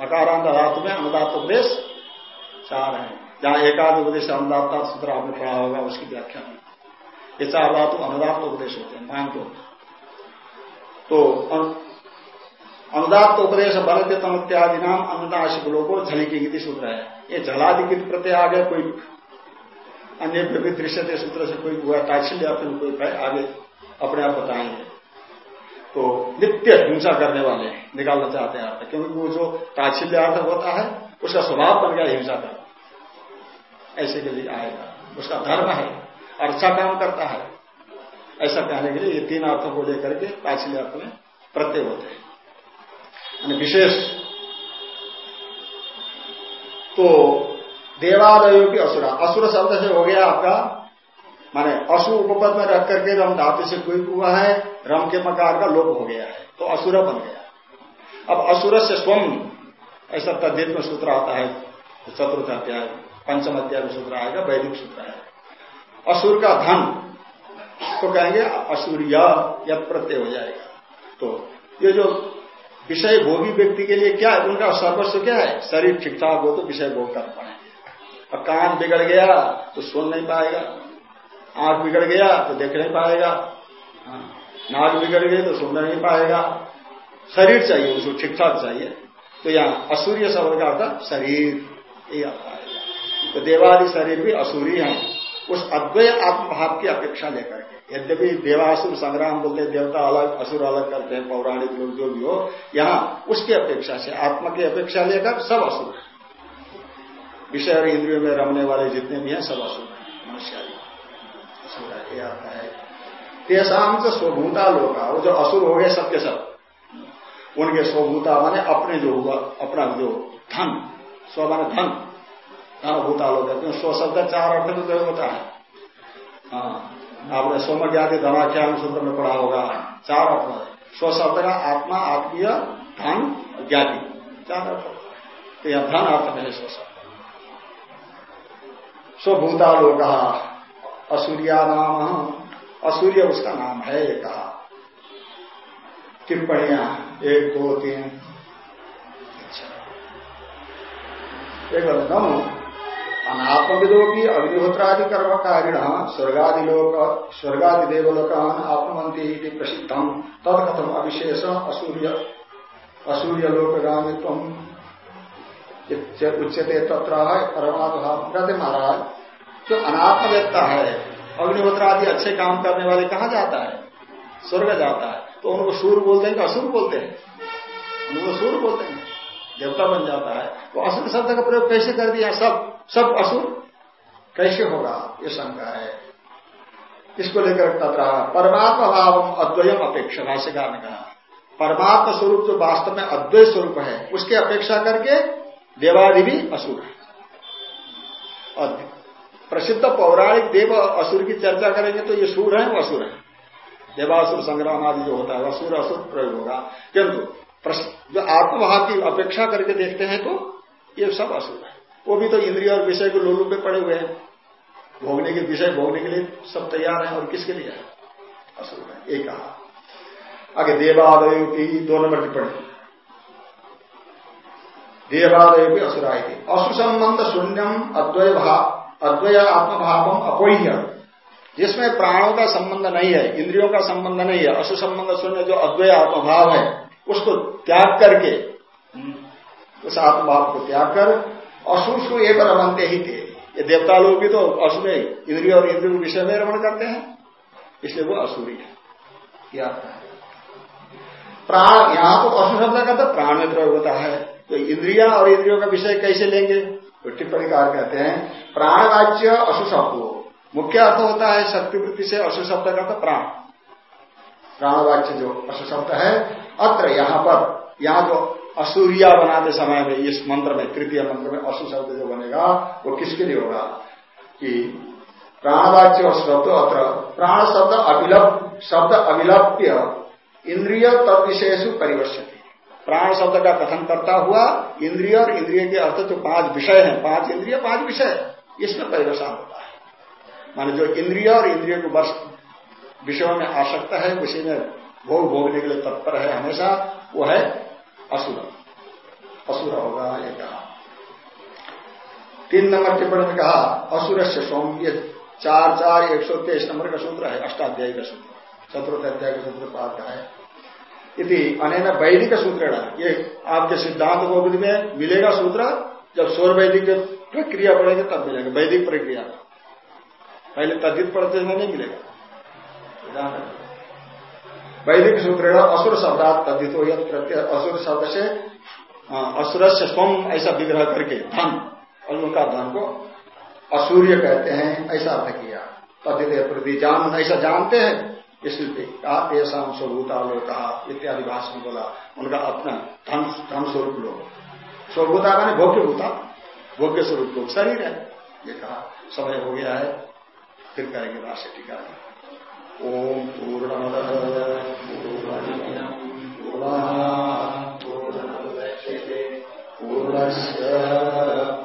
नकारांत धातु में अनुदात उपदेश चार हैं। जहाँ एकाध उपदेश अनुदात सूत्र आपने पढ़ा होगा, उसकी व्याख्या में ये चार धातु अनुदात उपदेश होते हैं महांतो तो अनुदात उपदेश बनते तम इत्यादि नाम अनुदाशिकुलों को झली की सूत्र है। ये झलादि प्रत्यय आ गया कोई अन्य दृश्य सूत्र से कोई हुआ फिर कोई आगे अपने आप बताएँगे। तो नित्य हिंसा करने वाले निकालना चाहते हैं अर्थ क्योंकि वो जो ताच्छिल्य होता है, उसका स्वभाव बन गया हिंसा का। ऐसे के लिए आएगा। उसका धर्म है अच्छा काम करता है। ऐसा कहने के लिए ये तीन अर्थों को लेकर के ताच्छिल्य अर्थ में प्रत्यय होते हैं। विशेष। तो देवालयों की असुरा। असुर शब्द से हो गया आपका माने अशु उपपद में रख करके रम धातु से कोई हुआ है, रम के मकार का लोप हो गया है तो असुर बन गया। अब असुर से स्वम, ऐसा तद्धित में सूत्र आता है, चतुर्थ अध्याय, पंचम अध्याय में सूत्र आएगा, वैदिक सूत्र है। असुर का धन तो कहेंगे असुरिया या प्रत्यय हो जाएगा। तो ये जो विषय भोगी व्यक्ति के लिए क्या है, उनका सर्वस्व क्या है? शरीर ठीक ठाक हो तो विषय भोग कर पाएँगे और कान बिगड़ गया तो सुन नहीं पाएगा। आँख बिगड़ गया तो देख नहीं पाएगा। हाँ, नाक बिगड़ गई तो सुन नहीं पाएगा। शरीर चाहिए उसको ठीक ठाक चाहिए। तो यहाँ असूर्य शब्द का अर्थ शरीर। ये आता है। तो देवादि शरीर भी असूरी है। उस अद्वय आत्मभाव की अपेक्षा लेकर के। यद्यपि देवासुर संग्राम बोलते देवता अलग असुर अलग करते हैं पौराणिक लोग जो भी हो यहाँ उसकी अपेक्षा से आत्मा की अपेक्षा लेकर सब असुर है। विषय और इंद्रियों में रमने वाले जितने भी हैं सब असुर है। मनुष्य असुर ये आता है तेसाम से स्वभूता लोग वो जो असुर हो गए सबके सब। उनके स्वभूता माने अपने जो हुआ, अपना जो धन, स्व माने धन। धन भूता लोग हैं, स्व शब्द चार अर्थ में प्रयोग होता है। हाँ आपने सोम ज्ञाति धनाख्यान सूत्र में पढ़ा होगा। चार अर्थ है। स्व शब्द का आत्मा, आत्मीय, धन, ज्ञाति। चार अर्थ तो यह धन अर्थ में है स्व शब्द। स्वभूता लोग असूर्या नाम। असूर्य उसका नाम है कहा। टिप्पणियाँ एक, दो, तीन। अच्छा। एक नम अनात्मविदो की अग्निहोत्रादि कर्मकारिण स्वर्गादिलोक स्वर्गादि देवलोकान आत्मवंती प्रसिद्धम तद कथम अविशेष असूर्य असूर्य लोकगामित्व उच्चते तत्र परमात्मा कहते महाराज जो अनात्मवेत्ता है, अग्निहोत्र आदि अच्छे काम करने वाले कहा जाता है? स्वर्ग जाता है। तो उनको सूर बोलते हैं कि असुर बोलते हैं। उनको सूर बोलते हैं। देवता बन जाता है। तो असुर शब्द का प्रयोग कैसे कर दिया? सब सब असुर? कैसे होगा? ये शंका है। इसको लेकर तथा परमात्मा भाव अद्वयम अपेक्षा, भाष्यकार ने कहा। परमात्मा स्वरूप जो वास्तव में अद्वैत स्वरूप है, उसकी अपेक्षा करके देवादि भी असुर है। प्रसिद्ध पौराणिक देव असुर की चर्चा करेंगे तो ये सूर है, असुर है। देवासुर संग्राम आदि जो होता है, असुर असुर प्रयोग होगा। किंतु जो आत्मभाव की अपेक्षा करके देखते हैं तो ये सब असुर है। वो भी तो इंद्रिय और विषय के लोलू पे पड़े हुए हैं। भोगने के, विषय भोगने के लिए सब तैयार है और किसके लिए है? असुर है, एक कहा। आगे, देवादय की दो नंबर टिप्पणी देवादय भी असुर आई थी। असु संबंध शून्यम अद्वय अद्वय आत्मभाव अपोह्य। जिसमें प्राणों का संबंध नहीं है, इंद्रियों का संबंध नहीं है अशु संबंध शून्य जो अद्वैय आत्मभाव है, उसको त्याग करके उस आत्मभाव को त्याग कर अशुषु एक रमनते ही थे। ये देवता लोग भी तो अशु में इंद्रिय और इंद्रिय विषय में रमण करते हैं, इसलिए वो असूरी है। प्राण, यहाँ तो अशु शब्द का तो प्राण में प्रयोग होता है। तो इंद्रिया और इंद्रियों का विषय कैसे लेंगे? तो टिप्पणी कार कहते हैं, प्राणवाच्य अशु शब्द। मुख्य अर्थ होता है शक्तिवृत्ति से अशु शब्द का तो प्राण। प्राणवाच्य जो अशु शब्द है, अत्र यहाँ पर, यहाँ जो असूर्या बनाते समय में, इस मंत्र में, तृतीय मंत्र में अशु शब्द जो बनेगा, वो किसके लिए होगा? कि प्राणवाच्य शब्द अत्र, प्राण शब्द अभिलप शब्द अभिलप्य इंद्रिय तद विषयसु परिवर्षति प्राण शब्द का कथन करता हुआ इंद्रिय और इंद्रिय के अर्थ जो पाँच विषय हैं। पाँच इंद्रिय, पाँच विषय। इसमें परिवर्षण होता है। माने जो इंद्रिय और इंद्रिय को वर्ष विषयों में आसक्त है, उसी में भोग भोगने के लिए तत्पर है हमेशा, वो है असुर। असुर होगा ये कहा तीन नंबर टिप्पणी में कहा असुर से सोम, ये चार चार एक सौ तेईस नंबर का सूत्र है, अष्टाध्यायी का सूत्र। चतुर्थ अध्याय का सूत्र पाठ है। यदि अनैन वैदिक सूत्र ये आपके सिद्धांत गोविंद में मिलेगा सूत्र, जब सौर वैदिक प्रक्रिया पड़ेगी तब मिलेगा, वैदिक प्रक्रिया। पहले तद्दित पढ़ते हुए नहीं मिलेगा। वैदिक सूत्र असुर शब्दात तद्दित हो प्रत्यय असुर शब्द से असुर से स्वम ऐसा विग्रह करके धन और उनका धन को असूर्य कहते हैं, ऐसा अर्थ किया। तद्दित प्रति जान, ऐसा जानते हैं। इसलिए कहा ऐसा स्वभूता लोग कहा इत्यादि भाषण बोला। उनका अपना धन स्वरूप लोग। स्वभूता नहीं भोग्य भूता भोग्य स्वरूप लोग। शरीर है। ये कहा, समय हो गया है। फिर करेंगे भाष्य टीका ओम पूर्णमद। पूर्ण पूर्णमादाय